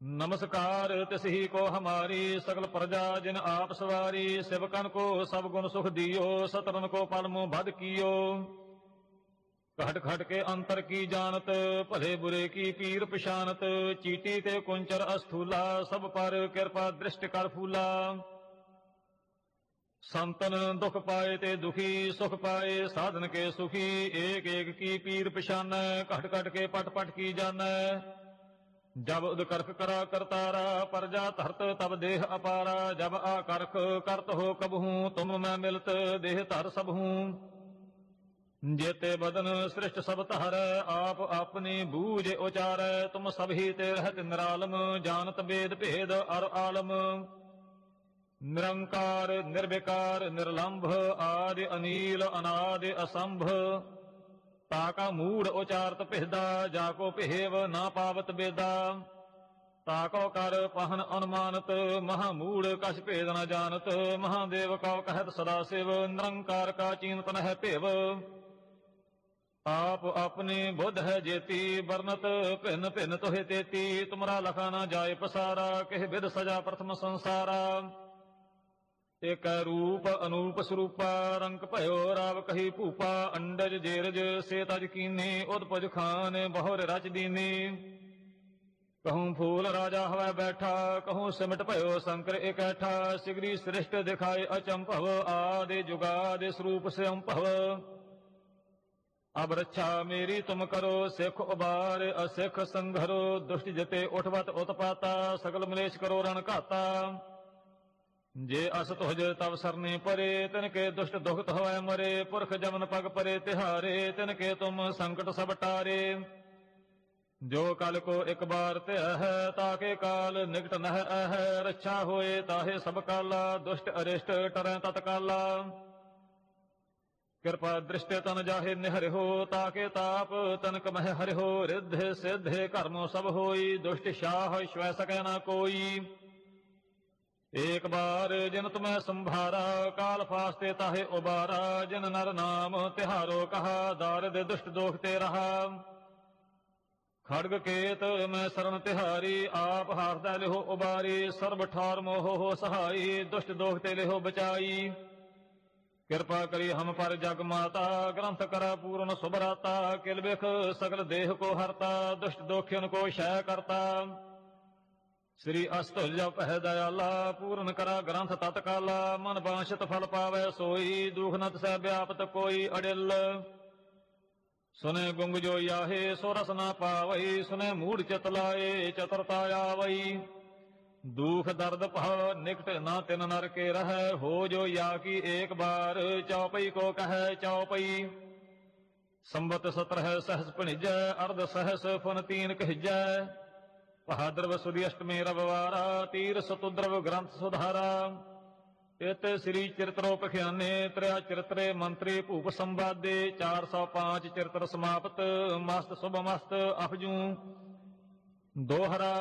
नमस्कार तिसही को हमारी सकल प्रजा जिन आप सवारी सेवकन को सब गुण सुख दियो सतरन को पलमो भद कियो घट घट के अंतर की जानत भले बुरे की पीर पिशानत चीटी ते कुंचर अस्थूला सब पर कृपा दृष्टि कर फूला संतन दुख पाए ते दुखी सुख पाए साधन के सुखी एक एक की पीर पिशान घट घट के पट पट की ਜਬ ਕਰਖ ਕਰਾ ਕਰਤਾਰਾ ਪਰਜਾ ਧਰਤ ਤਬ ਦੇਹ ਅਪਾਰਾ, ਜਬ ਆ ਕਰਖ ਕਰਤ ਹੋ ਕਬਹੂ, ਤੁਮ ਮੈਂ ਮਿਲਤ ਦੇਹ ਧਰ ਸਭਹੂ। ਜੇਤੇ ਬਦਨ ਸ੍ਰਿਸ਼ਟ ਸਭ ਤਹਰ ਆਪ ਆਪਣੀ ਬੂਝ ਉਚਾਰ, ਤੁਮ ਸਭੀ ਤੇ ਰਹਤ ਨਿਰਾਲਮ, ਜਾਣਤ ਬੇਦ ਭੇਦ ਅਰ ਆਲਮ। ਨਿਰੰਕਾਰ, ਨਿਰਵਿਕਾਰ, ਨਿਰਲੰਭ, ਆਦਿ ਅਨੀਲ, ਅਨਾਦਿ ਅਸੰਭ। ਤਾ ਕਾ ਮੂੜ ਉਚਾਰਤ ਭਿਹਦਾ ਜਾ ਕੋ ਭੇਵ ਨਾ ਪਾਵਤ ਬੇਦਾ। ਤਾ ਕੋ ਕਰ ਪਹਨ ਅਨੁਮਾਨਤ, ਮਹਾ ਮੂੜ ਕਛ ਭੇਦ ਨਾ ਜਾਣਤ। ਮਹਾਦੇਵ ਕਉ ਕਹਿਤ ਸਦਾ ਸਿਵ, ਨਿਰੰਕਾਰ ਕਾ ਚਿੰਤਨ ਹੈ ਭੇਵ। ਆਪ ਆਪਣੇ ਬੁੱਧ ਹੈ ਜੇਤੀ, ਵਰਨਤ ਭਿੰਨ ਭਿੰਨ ਤੋਹੇ ਤੇਤੀ। ਤੁਮਰਾ ਲਖਾ ਨਾ ਜਾਏ ਪਸਾਰਾ, ਕਹਿ ਵਿਦ ਸਜਾ ਪ੍ਰਥਮ ਸੰਸਾਰਾ। ਇਕ ਰੂਪ ਅਨੂਪ ਸਰੂਪਾ, ਰੰਗ ਭਇਓ ਰਾਵ ਕਹੀ ਭੂਪਾ, ਅੰਡਜ ਜੇਰਜ ਸੇ ਤਜ ਕੀਨੇ ਉਦਪਜ ਖਾਨ ਬਹੁਰ ਰਚ ਦੀਨੇ। ਕਹੂੰ ਫੂਲ ਰਾਜਾ ਹਵੈ ਬੈਠਾ, ਕਹੂੰ ਸਿਮਟ ਭਇਓ ਸ਼ੰਕਰ ਇਕੈਠਾ, ਸਿਗਰੀ ਸ੍ਰਿਸ਼ਟ ਦਿਖਾਏ ਅਚੰਭਵ ਆਦੇ ਜੁਗਾਦੇ ਸਰੂਪ ਸੰਭਵ ਅਬ ਰੱਛਾ ਮੇਰੀ ਤੁਮ ਕਰੋ, ਸਿੱਖ ਉਬਾਰ, ਅਸਿੱਖ ਸੰਘਰੋ, ਦੁਸ਼ਟ ਜਤੇ ਉਠਵਤ ਉਤਪਾਤਾ, ਸਗਲ ਮਲੇਸ਼ ਕਰੋ ਰਣ ਘਾਤਾ। ਜੇ ਅਸ ਤੁਹਜ ਤਵ ਸਰਨੇ ਪਰੇ ਤਿਨ ਕੇ ਦੁਸ਼ਟ ਦੁਖਤ ਹੋਇ ਮਰੇ, ਪੁਰਖ ਜਮਨ ਪਗ ਪਰੇ ਤਿਹਾਰੇ ਤਿਨ ਕੇ ਤੁਮ ਸੰਕਟ ਸਭ ਟਾਰੇ। ਜੋ ਕਲ ਕੋ ਇੱਕ ਬਾਰ ਧਿਆ ਹੈ ਤਾਕੇ ਕਾਲ ਨਿਕਟ ਨਹਿ ਅਹੈ, ਰੱਛਾ ਹੋਏ ਤਾਹੇ ਸਭ ਕਾਲਾ, ਦੁਸ਼ਟ ਅਰਿਸ਼ਟ ਟਰੈ ਤਤਕਾਲਾ ਕਿਰਪਾ ਦ੍ਰਿਸ਼ਟੇ ਤਨ ਜਾਹੇ ਨਿਹਰਿਓ ਤਾਕੇ ਤਾਪ ਤਨਕ ਮਹਿ ਹਰਿਓ ਰਿੱਧ ਸਿੱਧੇ ਕਰਮੋ ਸਭ ਹੋਈ, ਦੁਸ਼ਟ ਸ਼ਾਹ ਸ਼ਵੈ ਸਕੈ ਨਾ ਕੋਈ। ਏਕ ਬਾਰ ਜਿਨ ਤੁਮੈ ਸੰਭਾਰਾ, ਕਾਲ ਫਾਸਤੇ ਤਾਹੇ ਉਬਾਰਾ, ਜਿਨ ਨਰ ਨਾਮ ਤਿਹਾਰੋ ਕਹਾ ਦਾਰਦ ਦੁਸ਼ਟ ਦੋਖ ਤੇ ਰਹਾ। ਖੜਗ ਕੇਤ ਮੈਂ ਸਰਣ ਤਿਹਾਰੀ, ਆਪ ਹਾਰਦਾ ਲਿਹੋ ਉਬਾਰੀ, ਸਰਬ ਠਾਰ ਮੋਹ ਹੋ ਸਹਾਈ, ਦੁਸ਼ਟ ਦੋਖ ਤੇ ਲਿਹੋ ਬਚਾਈ। ਕਿਰਪਾ ਕਰੀ ਹਮ ਪਰ ਜਗ ਮਾਤਾ, ਗ੍ਰੰਥ ਕਰਾ ਪੂਰਨ ਸੁਭਰਾਤਾ, ਕਿਲ ਬਿਖ ਸਗਲ ਦੇਹ ਕੋ ਹਰਤਾ, ਦੁਸ਼ਟ ਦੋਖਿਨ ਕੋ ਸ਼ੈ ਕਰਤਾ। ਸ੍ਰੀ ਅਸਤੁਲ ਜਪ ਦਇਆਲਾ, ਪੂਰਨ ਕਰਾ ਗ੍ਰੰਥ ਤਤਕਾਲਾ, ਮਨ ਬਾਸ਼ਤ ਫਲ ਪਾਵੇ ਸੋਈ, ਦੁਖ ਨਤ ਸਹਿ ਵਿਆਪਤ ਕੋਈ ਅੜਿਲ। ਸੁਨੇ ਗੁੰਗ ਜੋ ਆਹੇ ਸੋ ਰਸ ਨਾ ਪਾਵਈ, ਸੁਨੇ ਮੂੜ ਚਿਤ ਲਾਏ, ਚਤੁਰਤਾ ਆਵਈ। ਦੁਖ ਦਰਦ ਭਵ ਨਿਕਟ ਨਾ ਤਿਨ ਨਰ ਕੇ ਰਹਿ, ਹੋ ਜੋ ਯਾ ਕੀ ਏਕ ਬਾਰ, ਚੌਪਈ ਕੋ ਕਹੈ ਚੌਪਈ। ਸੰਬਤ ਸਤਰ ਹੈ ਸਹਸ ਭਣਿਜੈ, ਅਰਧ ਸਹਸ ਫਨ ਤੀਨ ਕਹਿਜੈ। ਬਹਾਦਰ ਸੁਦੀ ਅਸ਼ਟਮੀ ਰਵਵਾਰਾ ਤੀਰ ਸਤੁਦਰਵ ਗ੍ਰੰਥ ਸੁਧਾਰਾ। ਇਤ ਸ੍ਰੀ ਚਰਿਤਰੋ ਤ੍ਰਿਆ ਚਰਿਤਰੇ ਮੰਤਰੀ ਭੂਪ ਸੰਵਾਦੇ 405 ਚਰਿਤਰ ਸਮਾਪਤ, ਮਸਤ ਸੁਭ ਮਸਤ ਅਫਜੂ। ਦੋਹਰਾ,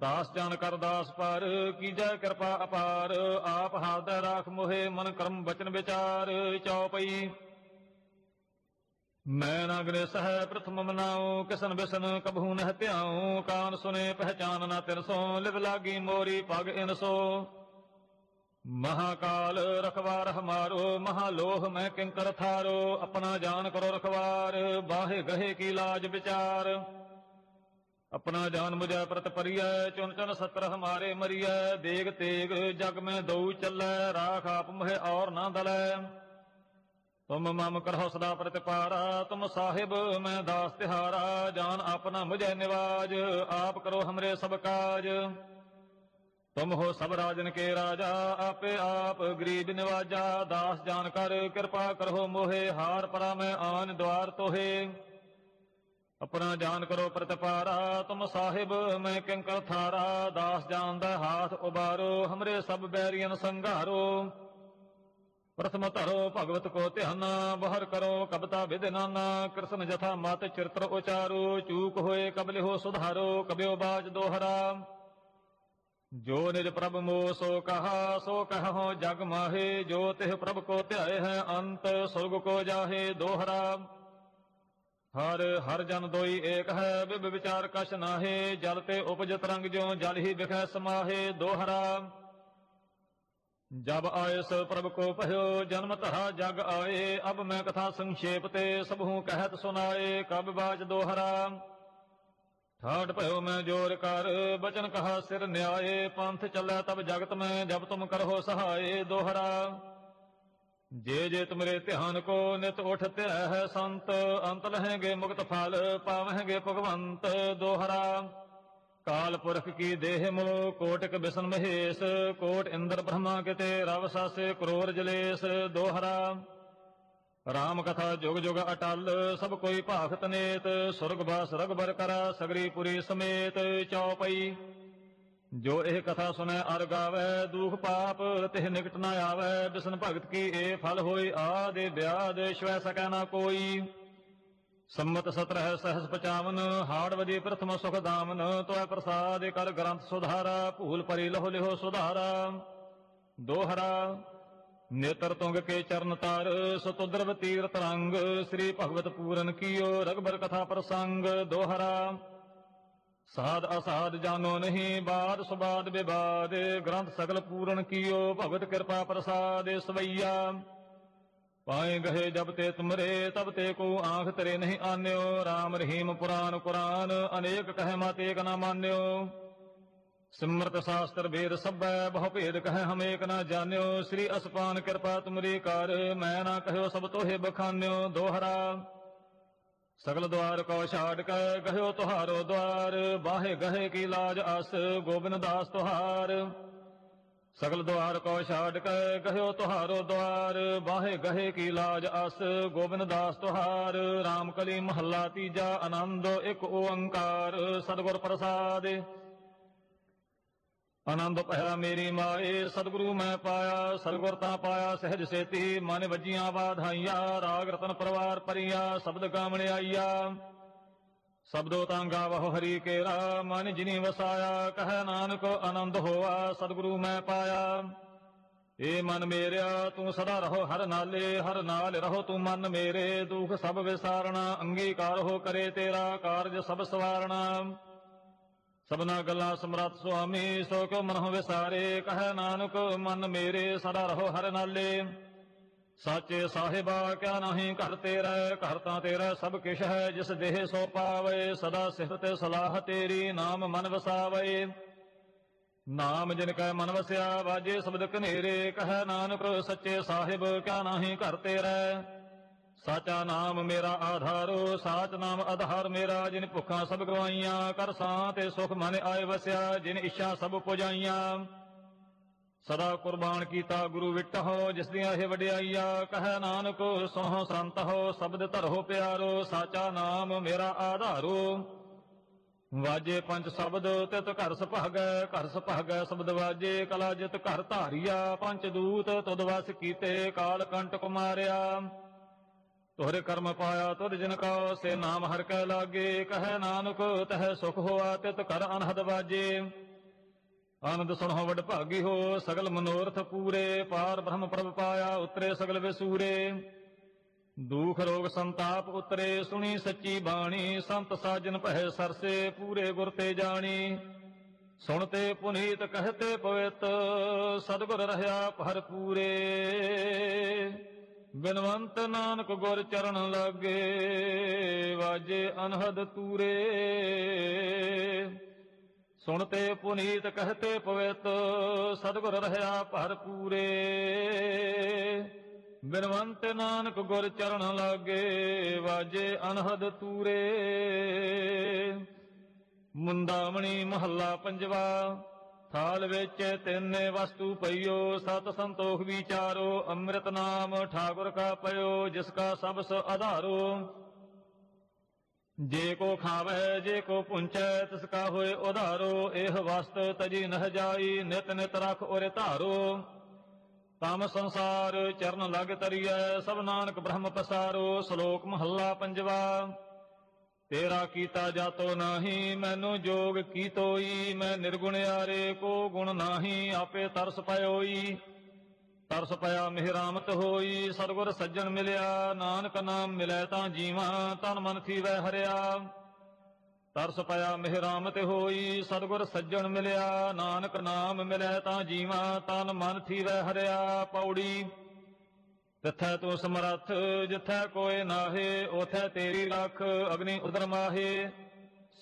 ਦਾਸ ਜਾਣ ਕਰ ਦਾਸ ਪਰ ਕੀਜੈ ਕਿਰਪਾ ਅਪਾਰ, ਆਪ ਹਾਰਦੈ ਰਾਖ ਮੋਹੇ ਮਨ ਕਰਮ ਬਚਨ ਵਿਚਾਰ ਚਉਪਈ ਮੈਂ ਨਾ ਗ੍ਰੇਸ ਹੈ ਪ੍ਰਥਮ ਮਨਾਉ, ਕਿਸਨ ਬਿਸਨ ਕਬਹੂ ਨਹਿ ਧਿਆਉ, ਕਾਨ ਸੁਨੇ ਪਹਿਚਾਨ ਨਾ ਤਿਰਸੋ ਲਿਵ ਲਾਗੀ ਮੋਰੀ ਪਗ ਇਨਸੋ ਮਹਾਕਾਲ ਰਖਵਾਰ ਹਮਾਰੋ, ਮਹਾਲੋਹ ਮੈਂ ਕਿੰਕਰ ਥਾਰੋ, ਆਪਣਾ ਜਾਨ ਕਰੋ ਰਖਵਾਰ, ਬਾਹੇ ਗਹੇ ਕੀ ਲਾਜ ਵਿਚਾਰ। ਆਪਣਾ ਜਾਨ ਮੁਝੈ ਪ੍ਰਤ ਪਰਿਐ, ਚੁਨ ਚੁਨ ਸਤਰ ਹਮਾਰੇ ਮਰੀਐ, ਦੇਗ ਤੇਗ ਜਗ ਮੈਂ ਦਊ ਚੱਲੈ, ਰਾਖ ਆਪ ਮਹਿ ਔਰ ਨਾ ਦਲੈ। ਤੁਮ ਮਮ ਕਰਹੁ ਸਦਾ ਪ੍ਰਤਿਪਾਰਾ, ਤੁਮ ਸਾਹਿਬ ਮੈਂ ਦਾਸ ਤਿਹਾਰਾ, ਜਾਨ ਆਪਣਾ ਮੁਝੈ ਨਿਵਾਜ, ਆਪ ਕਰੋ ਹਮਰੇ ਸਭ ਕਾਜ। ਤੁਮ ਹੋ ਸਭ ਰਾਜਨ ਕੇ ਰਾਜਾ, ਆਪੇ ਆਪ ਗਰੀਬ ਨਿਵਾਜਾ, ਦਾਸ ਜਾਨ ਕਰ ਕਿਰਪਾ ਕਰੋ ਮੋਹੇ, ਹਾਰ ਪਰਾ ਮੈਂ ਆਨ ਦਵਾਰ ਤੋਹੇ। ਆਪਣਾ ਜਾਨ ਕਰੋ ਪ੍ਰਤਪਾਰਾ, ਤੁਮ ਸਾਹਿਬ ਮੈਂ ਕਿੰਕਰ ਥਾਰਾ, ਦਾਸ ਜਾਨ ਦਾ ਹਾਥ ਉਬਾਰੋ, ਹਮਰੇ ਸਭ ਬੈਰੀਆਂ ਸੰਘਾਰੋ। ਪ੍ਰਥਮ ਧਰੋ ਭਗਵਤ ਕੋ ਧਿਆਨਾ, ਬਹਰ ਕਰੋ ਕਬਤਾ ਵਿਦਨਾਨਾ ਕ੍ਰਿਸ਼ਨ ਜਥਾ ਮਤ ਚਿਰਤਰ ਉਚਾਰੋ, ਚੂਕ ਹੋਏ ਕਬਲਿ ਸੁਧਾਰੋ ਕਬਿਓ ਬਾਜ ਦੋਹਰਾ। ਜੋ ਨਿਜ ਪ੍ਰਭ ਮੋ ਸੋ ਕਹਾ, ਸੋ ਕਹੋ ਜਗ ਮਾਹੇ, ਜੋ ਤਿਹ ਪ੍ਰਭ ਕੋ ਧਿਆਏ ਹੈ ਅੰਤ, ਸੁਰਗ ਕੋ ਜਾਹੇ ਦੋਹਰਾ। ਹਰ ਹਰ ਜਨ ਦੋਈ ਏਕ ਹੈ, ਬਿਬ ਵਿਚਾਰ ਕਛ ਨਾਹੇ, ਜਲ ਤੇ ਉਪਜਤ ਰੰਗ ਜਿਉ ਜਲ ਹੀ ਬਿਖੈ ਸਮਾਹੇ ਦੋਹਰਾ। ਜਬ ਆਇਸ ਪ੍ਰਭ ਕੋ ਭਇਓ ਜਨਮ ਧਰਾ ਜਗ ਆਏ, ਅਬ ਮੈਂ ਕਥਾ ਸੰਖੇਪ ਤੇ ਸਭੂ ਕਹਿਤ ਸੁਨਾਏ ਕਬ ਬਾਜ ਦੋਹਰਾ? ਠਾਠ ਭਇਓ ਮੈਂ ਜੋਰ ਕਰ, ਬਚਨ ਕਹਾ ਸਿਰ ਨਿਆਏ, ਪੰਥ ਚੱਲੈ ਤਬ ਜਗਤ ਮੈਂ, ਜਬ ਤੁਮ ਕਰੋ ਸਹਾਏ, ਦੋਹਰਾ। ਜੇ ਜੇ ਤੁਮਰੇ ਧਿਆਨ ਕੋ ਨਿਤ ਉਠ ਧਿਆ ਹੈ ਸੰਤ, ਅੰਤ ਲਹੇਗੇ ਮੁਕਤ ਫਲ, ਪਾਵਹਿਗੇ ਭਗਵੰਤ, ਦੋਹਰਾ। ਕਾਲ ਪੁਰਖ ਕੀ ਦੇਹ ਮੋ ਕੋਟਿਕ ਬਿਸ਼ਨ ਮਹੇਸ਼, ਕੋਟ ਇੰਦਰ ਬ੍ਰਹਮਾ ਕਿਤੇ ਰਵ ਸਾਸੇ ਕਰੋਰ ਜਲੇਸ, ਦੋਹਰਾ। ਰਾਮ ਕਥਾ ਜੁਗ ਜੁਗ ਅਟਲ, ਸਭ ਕੋਈ ਭਾਖਤ ਨੇਤ, ਸੁਰਗ ਬਾਸ ਰਗਬਰ ਕਰਾ, ਸਗਰੀ ਪੁਰੀ ਸਮੇਤ ਚੌਪਈ। ਜੋ ਇਹ ਕਥਾ ਸੁਨੈ ਅਰ ਗਾਵੈ, ਦੁਖ ਪਾਪ, ਤਿਹ ਨਿਕਟ ਨਾ ਆਵੈ, ਬਿਸ਼ਨ ਭਗਤ ਕੀ ਇਹ ਫਲ ਹੋਈ, ਆਦੇ ਬਿਆਦ ਸ਼ਵੈ ਸਕੈ ਨਾ ਕੋਈ। ਸੰਮਤ 17 ਸਹਸ 55 ਹਾੜਵਦੀ ਪ੍ਰਥਮ ਸੁਖ ਦਾਮਨ ਤੋਇ ਪ੍ਰਸਾਦ ਕਰ ਗ੍ਰੰਥ ਸੁਧਾਰਾ, ਭੂਲ ਪਰੀ ਲਹੁ ਲਿਹੋ ਸੁਧਾਰਾ। ਦੋਹਰਾ, ਨੇਤਰ ਤੁੰਗ ਕੇ ਚਰਨ ਤਾਰ, ਸਤੁਦਰਵ ਤੀਰ ਤਰੰਗ ਸ੍ਰੀ ਭਗਵਤ ਪੂਰਨ ਕੀਓ ਰਗਬਰ ਕਥਾ ਪ੍ਰਸੰਗ। ਦੋਹਰਾ, ਸਾਧ ਅਸਾਧ ਜਾਨੋ ਨਹੀਂ, ਬਾਦ ਸੁਬਾਦ ਵਿਵਾਦ ਗ੍ਰੰਥ ਸਗਲ ਪੂਰਨ ਕੀਓ, ਭਗਵਤ ਕਿਰਪਾ ਪ੍ਰਸਾਦ, ਸਵਈਆ। ਪਾਏ ਗਏ ਜਬ ਤੇ ਤੁਮਰੇ, ਤਬ ਤੇ ਕੋ ਆਂਖ ਤੇਰੇ ਨਹੀਂ ਆਨਿਓ। RAM ਰਹੀਮ ਪੁਰਾਨ ਕੁਰਾਨ, ਅਨੇਕ ਕਹਿ ਮਤ ਏਕ ਨਾ ਮਾਨਿਓ। ਸਿਮਰਤ ਸ਼ਾਸਤਰ ਵੇਦ ਸਭੈ, ਬਹੁ ਭੇਦ ਕਹਿ ਹਮ ਨਾ ਜਾਣਿਓ। ਸ੍ਰੀ ਅਸਪਾਨ ਕਿਰਪਾ ਤੁਮਰੀ ਕਰ, ਮੈਂ ਨਾ ਕਹਿਓ ਸਭ ਤੋਹੇ ਬਖਾਨਿਓ। ਦੋਹਰਾ, ਸਗਲ ਦਵਾਰ ਕੋ ਛਾੜ ਕੇ ਗਹਿਓ ਤੁਹਾਰੋ ਦਵਾਰ। ਬਾਹੇ ਗਹਿ ਕੀ ਲਾਜ ਅਸ, ਗੋਬਿੰਦ ਦਾਸ ਤੁਹਾਰ। ਸਗਲ ਦੁਆਰ ਕੋ ਛਾੜ ਕੇ ਗਹਿਓ ਤੁਹਾਰੋ ਦਵਾਰ ਬਾਹੇ ਗਹਿ ਕੀ ਲਾਜ ਅਸ, ਗੋਬਿੰਦ ਦਾਸ ਤੁਹਾਰ RAM ਕਲੀ ਮਹੱਲਾ ਤੀਜਾ ਆਨੰਦ, ਇੱਕ ਓੰਕਾਰ, ਸਤਿਗੁਰ ਪ੍ਰਸਾਦ। ਆਨੰਦ ਪਹਿਰਾ ਮੇਰੀ ਮਾਏ, ਸਤਿਗੁਰੂ ਮੈਂ ਪਾਇਆ, ਸਤਿਗੁਰ ਤਾਂ ਪਾਇਆ, ਸਹਿਜ ਸੇਤੀ, ਮਨ ਵਜੀਆਂ ਬਾਧਾਈਆਂ ਰਾਗ ਰਤਨ ਪਰਵਾਰ ਪਰੀਆ ਸ਼ਬਦ ਗਾਵਣ ਆਈਆ। ਸਬਦੋ ਤਾਂ ਗਾਵਹੁ ਹਰੀ ਕੇਰਾ ਮਨ ਜਿਨੀ ਵਸਾਇਆ, ਕਹੈ ਨਾਨਕ ਆਨੰਦ ਹੋਆ, ਸਤਿਗੁਰੂ ਮੈਂ ਪਾਇਆ। ਏ ਮਨ ਮੇਰਿਆ, ਤੂੰ ਸਦਾ ਰਹੋ ਹਰ ਨਾਲੇ, ਹਰ ਨਾਲ ਰਹੋ ਤੂੰ ਮਨ ਮੇਰੇ। ਦੁਖ ਸਭ ਵਿਸਾਰਣਾ, ਅੰਗੀਕਾਰ ਹੋ ਕਰੇ ਤੇਰਾ ਕਾਰਜ ਸਭ ਸਵਾਰਣਾ। ਸਭਨਾ ਗੱਲਾਂ ਸਮਰੱਥ ਸੁਆਮੀ, ਸੋ ਕੋ ਮਨਹੁ ਵਿਸਾਰੇ, ਕਹਿ ਨਾਨਕ ਮਨ ਮੇਰੇ, ਸਦਾ ਰਹੋ ਹਰ ਨਾਲੇ। ਸਾਚੇ ਸਾਹਿਬਾ ਕਿਆ ਨਹੀਂ ਘਰ ਤੇਰਾ, ਘਰ ਤਾਂ ਤੇਰਾ ਸਭ ਕਿਛ ਹੈ, ਜਿਸ ਦੇਹ ਸੋ ਪਾਵੇ, ਸਦਾ ਸਿਫਤ ਸਲਾਹ ਤੇਰੀ ਨਾਮ ਮਨ ਵਸਾਵੇ। ਨਾਮ ਜਿਨ ਕੈ ਮਨ ਵਸਿਆ, ਵਾਜੇ ਸ਼ਬਦ ਕਨੇਰੇ ਕਹੈ ਨਾਨਕ ਸੱਚੇ ਸਾਹਿਬ ਕਿਆ ਨਹੀਂ ਘਰ ਤੇਰਾ। ਸਾਚਾ ਨਾਮ ਮੇਰਾ ਆਧਾਰੋ, ਸਾਚ ਨਾਮ ਆਧਾਰ ਮੇਰਾ, ਜਿਨ ਭੁੱਖਾਂ ਸਭ ਗਵਾਈਆਂ, ਕਰ ਸਾਂ ਤੇ ਸੁਖ ਮਨ ਆਏ ਵਸਿਆ, ਜਿਨ ਇੱਛਾ ਸਭ ਪੁਜਾਈਆਂ। ਸਦਾ ਕੁਰਬਾਨ ਕੀਤਾ ਗੁਰੂ ਵਿਟਹੁ, ਜਿਸ ਦੀਆਂ ਇਹ ਵਡਿਆਈਆਂ, ਕਹੈ ਨਾਨਕ, ਸੁਣੋ ਸੰਤ ਹੋ, ਸ਼ਬਦ ਧਰੋ ਪਿਆਰੋ, ਸਾਚਾ ਨਾਮ ਮੇਰਾ ਆਧਾਰੋ। ਵਾਜੇ ਪੰਜ ਸ਼ਬਦ, ਤਿਤ ਘਰ ਸੁਭਾਗੈ ਘਰ ਸੁਭਾਗੈ ਸ਼ਬਦ ਵਾਜੇ, ਕਲਾ ਜਿਤ ਘਰ ਧਾਰਿਆ, ਪੰਜ ਦੂਤ ਤੁਦ ਵਸ ਕੀਤੇ, ਕਾਲ ਕੰਟਕ ਮਾਰਿਆ ਤੋਹਰੇ ਕਰਮ ਪਾਇਆ ਤੁਧ ਜਿਨ ਕਾ, ਸੇ ਨਾਮ ਹਰ ਕੈ ਲਾਗੇ, ਕਹੈ ਨਾਨਕ, ਤਹ ਸੁਖ ਹੋਆ ਤਿਤ ਕਰ ਅਨਹਦ ਵਾਜੇ। ਆਨੰਦ ਸੁਣੋ ਵਡ ਭਾਗੀ ਹੋ, ਸਗਲ ਮਨੋਰਥ ਪੂਰੇ, ਪਾਰ ਬ੍ਰਹਮ ਪ੍ਰਭ ਪਾਇਆ, ਉਤਰੇ ਸਗਲ ਵਿਸੂਰੇ। ਦੁਖ ਰੋਗ ਸੰਤਾਪ ਉਤਰੇ, ਸੁਣੀ ਸੱਚੀ ਬਾਣੀ, ਸੰਤ ਸਾਜਨ ਪਹਿ ਸਰਸੇ, ਪੂਰੇ ਗੁਰ ਤੇ ਜਾਣੀ। ਸੁਣਤੇ ਪੁਨੀਤ ਕਹਤੇ ਪਵਿੱਤ, ਸਤਿਗੁਰ ਰਹਾ ਭਰਪੂਰੇ ਬਿਨਵੰਤ ਨਾਨਕ ਗੁਰ ਚਰਨ ਲਾਗੇ, ਵਾਜੇ ਅਨਹਦ ਤੂਰੇ। ਸੁਣਤੇ ਪੁਨੀਤ ਕਹਤੇ ਪਵਿੱਤ, ਸਤਿਗੁਰ ਰਹਾ ਭਰਪੂਰੇ ਬਿਨਵੰਤ ਨਾਨਕ ਗੁਰ ਚਰਨ ਲਾਗੇ, ਵਾਜੇ ਅਨਹਦ ਤੂਰੇ। ਮੁੰਦਾਮਣੀ ਮਹੱਲਾ ਪੰਜਵਾ, ਥਾਲ ਵਿੱਚ ਤਿੰਨੇ ਵਸਤੂ ਪਈਓ, ਸਤ ਸੰਤੋਖ ਵਿਚਾਰੋ, ਅੰਮ੍ਰਿਤ ਨਾਮ ਠਾਕੁਰ ਕਾ ਪਇਓ, ਜਿਸ ਕਾ ਸਭ ਸ ਆਧਾਰੋ। ਜੇ ਕੋ ਖਾਵੇ ਜੇ ਕੋ ਪੁੰਚੈ ਤਿਸ ਕਾ ਹੋਏ ਉਧਾਰੋ, ਇਹ ਵਸਤ ਤਜੀ ਨਹ ਜਾਈ, ਨਿਤ ਨਿਤ ਰਖ ਉਰੇ ਧਾਰੋ। ਤਮ ਸੰਸਾਰ ਚਰਨ ਲਗ ਤਰੀਐ, ਸਭ ਨਾਨਕ ਬ੍ਰਹਮ ਪਸਾਰੋ, ਸ਼ਲੋਕ ਮਹੱਲਾ ਪੰਜਵਾ। ਤੇਰਾ ਕੀਤਾ ਜਾਤੋ ਨਾਹੀ, ਮੈਨੂੰ ਜੋਗ ਕੀਤੋਈ, ਮੈਂ ਨਿਰਗੁਣ ਆਰੇ ਕੋ ਗੁਣ ਨਾਹੀ, ਆਪੇ ਤਰਸ ਪਇਓਈ। ਤਰਸ ਪਿਆ ਮਿਹਰਾਮਤ ਹੋਈ ਸਤਿਗੁਰ ਸੱਜਣ ਮਿਲਿਆ, ਨਾਨਕ ਨਾਮ ਮਿਲੈ ਤਾਂ ਜੀਵਾਂ, ਤਨ ਮਨ ਥੀਵੈ ਹਰਿਆ। ਤਰਸ ਪਿਆ ਮਿਹਰਾਮਤ ਹੋਈ ਸਤਿਗੁਰ ਸੱਜਣ ਮਿਲਿਆ, ਨਾਨਕ ਨਾਮ ਮਿਲੈ ਤਾਂ ਜੀਵਾਂ, ਤਨ ਮਨ ਥੀਵੈ ਹਰਿਆ। ਪੌੜੀ, ਤਿੱਥੈ ਤੂੰ ਸਮਰੱਥ, ਜਿੱਥੈ ਕੋਏ ਨਾਹੇ ਉਥੈ ਤੇਰੀ ਰੱਖ ਅਗਨੀ ਉਦਰ ਮਾਹੇ।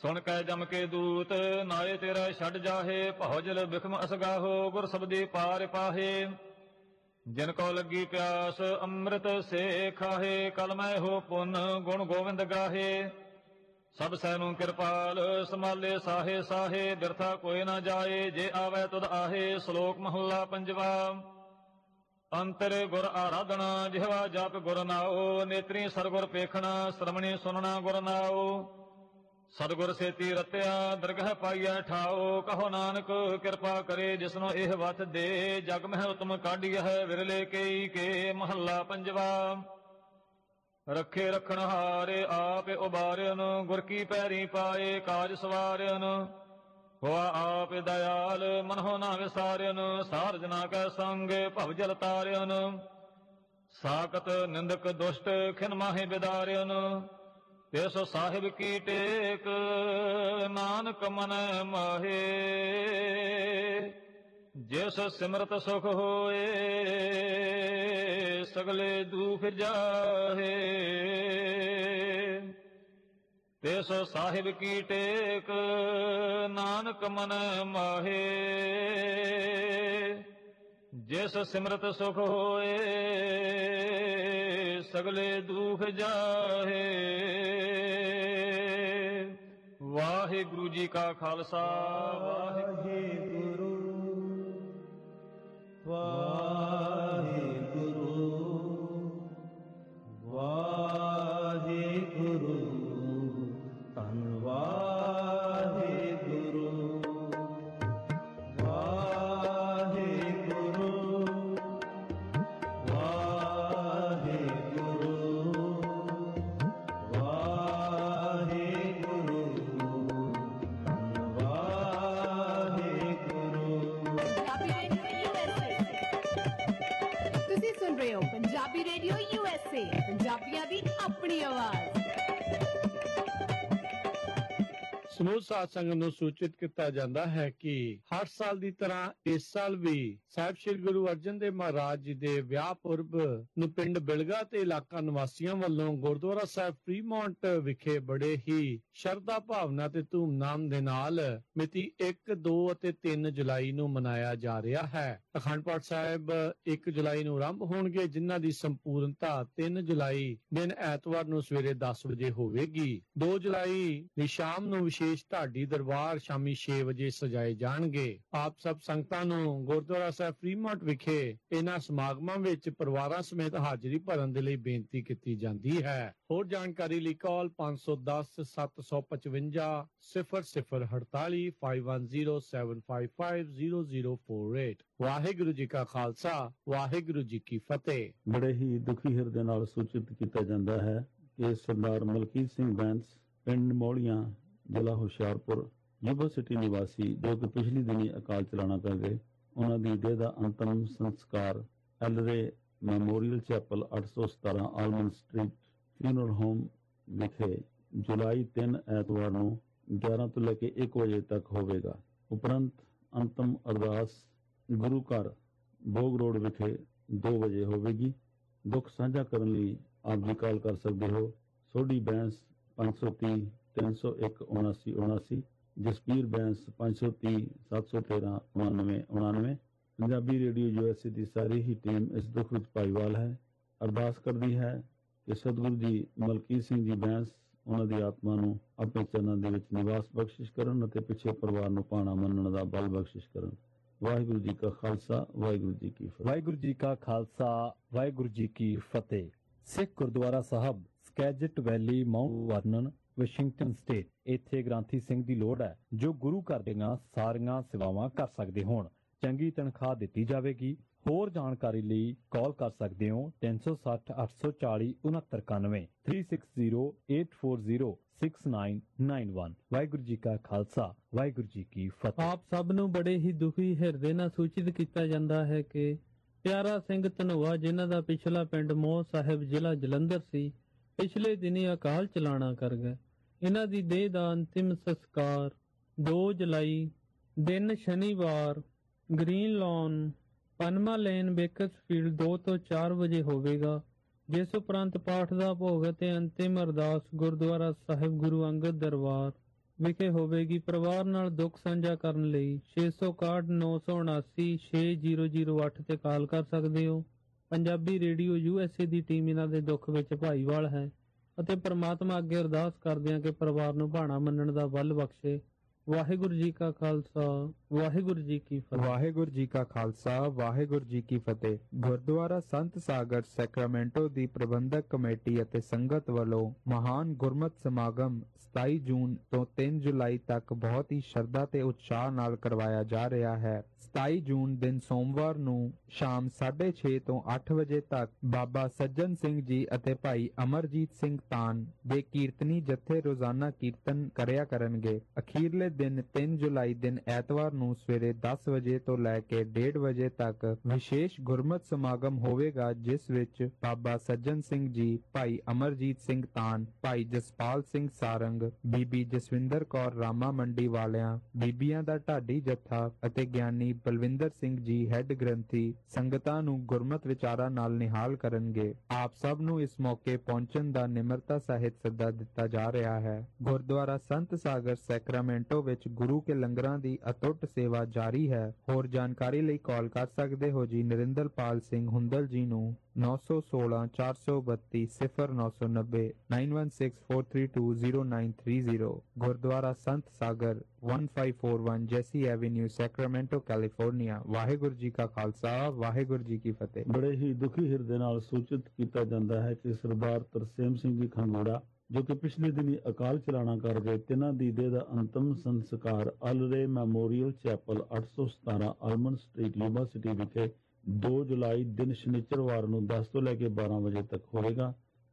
ਸੁਣ ਕੈ ਜਮ ਕੇ ਦੂਤ, ਨਾਏ ਤੇਰਾ ਛੱਡ ਜਾਹੇ, ਭਉ ਬਿਖਮ ਅਸਗਾਹੋ, ਗੁਰ ਸਬਦੀ ਪਾਰ ਪਾਹੇ। ਜਿਨ ਕੋ ਲੱਗੀ ਪਿਆਸ, ਅੰਮ੍ਰਿਤ ਸੇ ਖਾਹੇ ਕਲਮੈ ਹੋ ਪੁੰਨ, ਗੁਣ ਗੋਵਿੰਦ ਗਾਹੇ। ਸਭ ਸੈਨੂੰ ਕਿਰਪਾਲ ਸਮਾਲੇ ਸਾਹੇ ਸਾਹੇ, ਬਿਰਥਾ ਕੋਈ ਨਾ ਜਾਏ, ਜੇ ਆਵੇ ਤੁਧ ਆਹੇ, ਸ਼ਲੋਕ ਮਹੱਲਾ ਪੰਜਵਾ। ਅੰਤਰ ਗੁਰ ਆਰਾਧਨਾ, ਜਿਹਵਾ ਜਪ ਗੁਰ ਨਾਉ, ਨੇਤਰੀ ਸਰਗੁਰ ਪੇਖਣਾ ਸ਼ਰਮਣੀ ਸੁਨਣਾ ਗੁਰ ਨਾਉ। ਸਤਿਗੁਰ ਸੇਤੀ ਰਤਿਆ, ਦਰਗਹ ਪਾਈਐ ਠਾਓ, ਕਹੋ ਨਾਨਕ, ਕਿਰਪਾ ਕਰੇ ਜਿਸਨੂੰ ਇਹ ਵਤ ਦੇ, ਜਗ ਮਹਿ ਉਤਮ ਕਾਢੀਐ, ਵਿਰਲੇ ਕਈ ਕੇ ਮਹੱਲਾ ਪੰਜਵਾ। ਰੱਖੇ ਰਖਣ ਹਾਰੇ, ਆਪੇ ਉਬਾਰਿਆਨ ਗੁਰ ਕੀ ਪੈਰੀ ਪਾਏ, ਕਾਜ ਸਵਾਰਿਆਨ ਹੋਆ ਆਪ ਦਇਆਲ, ਮਨਹੁ ਨਾ ਵਿਸਾਰਿਆਨ ਸਾਰਜਨਾ ਕੈ ਸੰਗ, ਭਵ ਜਲ ਤਾਰਿਆਨ ਸਾਕਤ ਨਿੰਦਕ ਦੁਸ਼ਟ, ਖਿਨ ਮਾਹੇ ਬਿਦਾਰਿਆਨ ਤਿਸ ਸਾਹਿਬ ਕੀ ਟੇਕ, ਨਾਨਕ ਮਨ ਮਾਹੇ। ਜਿਸ ਸਿਮਰਤ ਸੁਖ ਹੋਏ, ਸਗਲੇ ਦੁਖ ਜਾਹੇ। ਤਿਸ ਸਾਹਿਬ ਕੀ ਟੇਕ, ਨਾਨਕ ਮਨ ਮਾਹੇ। ਜਿਸ ਸਿਮਰਤ ਸੁਖ ਹੋਏ ਸਗਲੇ ਦੁਖ ਜਾਹੇ। ਵਾਹਿਗੁਰੂ ਜੀ ਕਾ ਖਾਲਸਾ ਵਾਹਿਗੁਰੂ। ਵਾਹਿਗੁਰੂ। ਦੀ ਸਮੂਹ ਸਾਧ ਸੰਗਤ ਨੂੰ ਸੂਚਿਤ ਕੀਤਾ ਜਾਂਦਾ ਹੈ ਕਿ ਹਰ ਸਾਲ ਦੀ ਤਰ੍ਹਾਂ ਇਸ ਸਾਲ ਵੀ ਸਾਹਿਬ ਸ੍ਰੀ ਗੁਰੂ ਅਰਜਨ ਦੇਵ ਮਹਾਰਾਜ ਜੀ ਦੇ ਵਿਆਹ ਪੁਰਬ ਨੂੰ ਪਿੰਡ ਬਿਲਗਾ ਤੇ ਇਲਾਕਾ ਨਿਵਾਸੀਆਂ ਵੱਲੋਂ ਗੁਰਦੁਆਰਾ ਸਾਹਿਬ ਫਰੀਮੌਂਟ ਵਿਖੇ ਬੜੇ ਹੀ ਸ਼ਰਧਾ ਭਾਵਨਾ ਤੇ ਧੂਮਧਾਮ ਦੇ ਨਾਲ ਮਿਤੀ 1 2 ਅਤੇ 3 ਜੁਲਾਈ ਨੂੰ ਮਨਾਇਆ ਜਾ ਰਿਹਾ ਹੈ। ਅਖੰਡ ਪਾਠ ਸਾਹਿਬ 1 ਜੁਲਾਈ ਨੂੰ ਆਰੰਭ ਹੋਣਗੇ, ਜਿਨ੍ਹਾਂ ਦੀ ਸੰਪੂਰਨਤਾ 3 ਜੁਲਾਈ ਦਿਨ ਐਤਵਾਰ ਨੂੰ ਸਵੇਰੇ 10 ਵਜੇ ਹੋਵੇਗੀ। 2 ਜੁਲਾਈ ਦੀ ਸ਼ਾਮ ਨੂੰ ਵਿਸ਼ੇਸ਼ ਢਾਡੀ ਦਰਬਾਰ ਸ਼ਾਮੀ 6 ਵਜੇ ਸਜਾਏ ਜਾਣਗੇ। ਆਪ ਸਭ ਸੰਗਤਾਂ ਨੂੰ ਗੁਰਦੁਆਰਾ ਸਾਹਿਬ ਫਰੀਮੌਂਟ ਵਿਖੇ ਇਹਨਾਂ ਸਮਾਗਮਾਂ ਵਿੱਚ ਪਰਿਵਾਰਾਂ ਸਮੇਤ ਹਾਜ਼ਰੀ ਭਰਨ ਦੇ ਲਈ ਬੇਨਤੀ ਕੀਤੀ ਜਾਂਦੀ ਹੈ। ਹੋਰ ਜਾਣਕਾਰੀ ਲਈ ਕਾਲ 510 755 0048 5107550048 ਵਾਹਿਗੁਰੂ ਜੀ ਕਾ ਖਾਲਸਾ, ਵਾਹਿਗੁਰੂ ਜੀ ਕੀ ਫਤਿਹ। ਬੜੇ ਹੀ ਦੁਖੀ ਹਿਰਦੇ ਨਾਲ ਸੂਚਿਤ ਕੀਤਾ ਜਾਂਦਾ ਹੈ ਕਿ ਸਰਦਾਰ ਮਲਕੀਤ ਸਿੰਘ ਬੈਂਸ, ਪਿੰਡ ਮੋਲੀਆਂ ਜ਼ਿਲ੍ਹਾ ਹੁਸ਼ਿਆਰਪੁਰ ਯੂਨੀਵਰਸਿਟੀ ਨਿਵਾਸੀ ਜੋ ਕਿ ਪਿਛਲੀ ਦਿਨੀ ਅਕਾਲ ਚਲਾਣਾ ਪੈ ਗਏ, ਉਹਨਾਂ ਦੀ ਦੇਹ ਦਾ ਅੰਤਮ ਸੰਸਕਾਰ Ullrey memorial chapel 817 Almond Street funeral home ਵਿਖੇ ਜੁਲਾਈ 3 ਐਤਵਾਰ ਨੂੰ 11 ਤੋਂ ਲੈ ਕੇ 1 ਵਜੇ ਤੱਕ ਹੋਵੇਗਾ। ਉਪਰੰਤ ਅੰਤਮ ਅਰਦਾਸ ਗੁਰੂ ਘਰ ਭੋਗ ਰੋਡ ਵਿਖੇ 2 ਵਜੇ ਹੋਵੇਗੀ। ਦੁੱਖ ਸਾਂਝਾ ਕਰਨ ਲਈ ਆਪ ਜੀ ਕਾਲ ਕਰ ਸਕਦੇ ਹੋ। ਸੋਢੀ ਬੈਂਸ 530 301 79 79 ਜਸਪੀਰ ਬੈਂਸ 530 713 99 99 ਪੰਜਾਬੀ ਰੇਡੀਓ ਯੂਐਸਏ ਦੀ ਸਾਰੀ ਹੀ ਟੀਮ ਇਸ ਦੁੱਖ ਵਿੱਚ ਭਾਈਵਾਲ ਹੈ। ਅਰਦਾਸ ਕਰਦੀ ਹੈ ਕਿ ਸਤਿਗੁਰੂ ਜੀ ਮਲਕੀਤ ਸਿੰਘ ਜੀ ਬੈਂਸ ਉਹਨਾਂ ਦੀ ਆਤਮਾ ਨੂੰ ਆਪਣੇ ਚਰਨਾਂ ਦੇ ਵਿੱਚ ਨਿਵਾਸ ਬਖਸ਼ਿਸ਼ ਕਰਨ ਅਤੇ ਪਿੱਛੇ ਪਰਿਵਾਰ ਨੂੰ ਪਾਣਾ ਮੰਨਣ ਦਾ ਬਲ ਬਖਸ਼ਿਸ਼ ਕਰਨ। ਵਾਹਿਗੁਰੂ ਜੀ ਕਾ ਖਾਲਸਾ, ਵਾਹਿਗੁਰੂ ਜੀ ਕੀ ਫਤਿਹ। ਵਾਹਿਗੁਰੂ ਜੀ ਕਾ ਖਾਲਸਾ, ਵਾਹਿਗੁਰੂ ਜੀ ਕੀ ਫਤਿਹ। Sikh Gurdwara Sahib, Skagit Valley, Mount Vernon Washington State ਇੱਥੇ ਗ੍ਰਾਂਥੀ ਸਿੰਘ ਦੀ ਲੋੜ ਹੈ, ਜੋ ਗੁਰੂ ਘਰ ਦੀਆਂ ਸਾਰੀਆਂ ਸੇਵਾਵਾਂ ਕਰ ਸਕਦੇ ਹੋਣ। ਚੰਗੀ ਤਨਖਾਹ ਦਿੱਤੀ ਜਾਵੇਗੀ। ਹੋਰ ਜਾਣਕਾਰੀ ਲਈ ਕਾਲ ਕਰ ਸਕਦੇ ਹੋ 360 840 6991 360840 6991 ਵਾਹਿਗੁਰੂ ਜੀ ਕਾ ਖਾਲਸਾ, ਵਾਹਿਗੁਰੂ ਜੀ ਕੀ ਫਤਿਹ। ਆਪ ਸਭ ਨੂੰ ਬੜੇ ਹੀ ਦੁਖੀ ਹਿਰਦੇ ਨਾਲ ਸੂਚਿਤ ਕੀਤਾ ਜਾਂਦਾ ਹੈ ਕਿ ਪਿਆਰਾ ਸਿੰਘ ਧਨੋਆ, ਜਿਨ੍ਹਾਂ ਦਾ ਪਿਛਲਾ ਪਿੰਡ ਮੋਹ ਸਾਹਿਬ ਜ਼ਿਲ੍ਹਾ ਜਲੰਧਰ ਸੀ ਪਿਛਲੇ ਦਿਨੀ ਅਕਾਲ ਚਲਾਣਾ ਕਰ ਗਏ। ਇਹਨਾਂ ਦੀ ਦੇਹ ਦਾ ਅੰਤਿਮ ਸੰਸਕਾਰ 2 ਜੁਲਾਈ, ਦਿਨ ਸ਼ਨੀਵਾਰ, green lawn Panama lane Bakersfield 2 ਤੋਂ 4 ਵਜੇ ਹੋਵੇਗਾ, ਜਿਸ ਉਪਰੰਤ ਪਾਠ ਦਾ ਭੋਗ ਅਤੇ ਅੰਤਿਮ ਅਰਦਾਸ ਗੁਰਦੁਆਰਾ ਸਾਹਿਬ ਗੁਰੂ ਅੰਗਦ ਦਰਬਾਰ ਵਿਖੇ ਹੋਵੇਗੀ। ਪਰਿਵਾਰ ਨਾਲ ਦੁੱਖ ਸਾਂਝਾ ਕਰਨ ਲਈ 661 979 6008 ਤੇ ਕਾਲ ਕਰ ਸਕਦੇ ਹੋ। ਪੰਜਾਬੀ ਰੇਡੀਓ ਯੂਐਸਏ ਦੀ ਟੀਮ ਇਹਨਾਂ ਦੇ ਦੁੱਖ ਵਿੱਚ ਭਾਈਵਾਲ ਹੈ ਅਤੇ ਪ੍ਰਮਾਤਮਾ ਅੱਗੇ ਅਰਦਾਸ ਕਰਦੇ ਹਾਂ ਕਿ ਪਰਿਵਾਰ ਨੂੰ ਭਾਣਾ ਮੰਨਣ ਦਾ ਬਲ ਬਖਸ਼ੇ। ਵਾਹਿਗੁਰੂ ਜੀ ਕਾ ਖਾਲਸਾ। ਵਾਹਿਗੁਰੂ ਜੀ ਕੀ ਫਤਿਹ। ਵਾਹਿਗੁਰੂ ਜੀ ਕਾ ਖਾਲਸਾ, ਵਾਹਿਗੁਰੂ ਜੀ ਕੀ ਫਤਿਹ। ਗੁਰਦੁਆਰਾ ਸੰਤ ਸਾਗਰ, ਸੈਕਰਾਮੈਂਟੋ ਦੀ ਪ੍ਰਬੰਧਕ ਕਮੇਟੀ ਅਤੇ ਸੰਗਤ ਵੱਲੋਂ ਮਹਾਨ ਗੁਰਮਤ ਸਮਾਗਮ 27 ਜੂਨ ਤੋਂ 3 ਜੁਲਾਈ ਤੱਕ ਬਹੁਤ ਹੀ ਸ਼ਰਧਾ ਤੇ ਉਤਸ਼ਾਹ ਨਾਲ ਕਰਵਾਇਆ ਜਾ ਰਿਹਾ ਹੈ। 27 ਜੂਨ ਦਿਨ ਸੋਮਵਾਰ ਨੂੰ ਸ਼ਾਮ 6:30 ਤੋਂ 8 ਵਜੇ ਤੱਕ ਬਾਬਾ ਸੱਜਣ ਸਿੰਘ ਜੀ ਅਤੇ ਭਾਈ ਅਮਰਜੀਤ ਸਿੰਘ ਤਾਨ ਦੇ ਕੀਰਤਨੀ ਜਥੇ ਰੋਜ਼ਾਨਾ ਕੀਰਤਨ ਕਰਿਆ ਕਰਨਗੇ। ਅਖੀਰਲੇ ਦਿਨ 3 ਜੁਲਾਈ ਦਿਨ ਐਤਵਾਰ ਨੂੰ ਸਵੇਰੇ 10 ਵਜੇ ਤੋਂ ਲੈ ਕੇ 1:30 ਵਜੇ ਤੱਕ ਵਿਸ਼ੇਸ਼ ਗੁਰਮਤ ਸਮਾਗਮ ਹੋਵੇਗਾ, ਜਿਸ ਵਿੱਚ ਬਾਬਾ ਸੱਜਣ ਸਿੰਘ ਜੀ, ਭਾਈ ਅਮਰਜੀਤ ਸਿੰਘ ਤਾਨ, ਭਾਈ ਜਸਪਾਲ ਸਿੰਘ ਸਾਰੰਗ, ਬੀਬੀ ਜਸਵਿੰਦਰ ਕੌਰ ਰਾਮਾ ਮੰਡੀ ਵਾਲਿਆਂ, ਬੀਬੀਆਂ ਦਾ ਢਾਡੀ ਜੱਥਾ ਅਤੇ ਗਿਆਨੀ ਬਲਵਿੰਦਰ ਸਿੰਘ ਜੀ ਹੈੱਡ ਗ੍ਰੰਥੀ ਸੰਗਤਾਂ ਨੂੰ ਗੁਰਮਤ ਵਿਚਾਰਾਂ ਨਾਲ ਨਿਹਾਲ ਕਰਨਗੇ। ਆਪ ਸਭ ਨੂੰ ਇਸ ਮੌਕੇ ਪਹੁੰਚਣ ਦਾ ਨਿਮਰਤਾ ਸਹਿਤ ਸੱਦਾ ਦਿੱਤਾ ਜਾ ਰਿਹਾ ਹੈ। ਗੁਰਦੁਆਰਾ ਸੰਤ ਸਾਗਰ, ਸੈਕਰਾਮੈਂਟੋ ਵਿੱਚ ਗੁਰੂ ਕੇ ਲੰਗਰਾਂ ਦੀ ਅਟੁੱਟ ਸੇਵਾ ਜਾਰੀ ਹੈ ਹੋਰ ਜਾਣਕਾਰੀ ਲਈ ਕਾਲ ਕਰ ਸਕਦੇ ਹੋ ਜੀ ਨਰਿੰਦਰਪਾਲ ਸਿੰਘ ਹੁੰਦਲ ਜੀ ਨੂੰ 916 432 0990 9164320930 ਗੁਰਦੁਆਰਾ ਸੰਤ ਸਾਗਰ 1541 ਜੈਸੀ avenue Sacramento California Waheguru ji ਕਾ ਖਾਲਸਾ ਵਾਹਿਗੁਰੂ ਜੀ ਕੀ ਫਤਿਹ ਬੜੇ ਹੀ ਦੁਖੀ ਹਿਰਦੇ ਨਾਲ ਸੂਚਿਤ ਕੀਤਾ ਜਾਂਦਾ ਹੈ ਕਿ ਸਰਦਾਰ ਤਰਸੇਮ ਸਿੰਘ ਜੀ ਖੰਗੋੜਾ ਜੋ ਕਿ ਪਿਛਲੇ ਦਿਨੀ ਅਕਾਲ ਚਲਾਣਾ ਕਰ ਗਏ ਤਿੰਨਾਂ ਦੀ ਦੇਹ ਦਾ ਅੰਤਮ ਸੰਸਕਾਰ Ullrey memorial chapel 817 Almond Street university ਵਿਖੇ 2 ਜੁਲਾਈ ਦਿਨ ਸ਼ਨੀਚਰਵਾਰ ਨੂੰ 10 ਤੋਂ ਲੈ ਕੇ 12 ਵਜੇ ਤੱਕ ਹੋਵੇਗਾ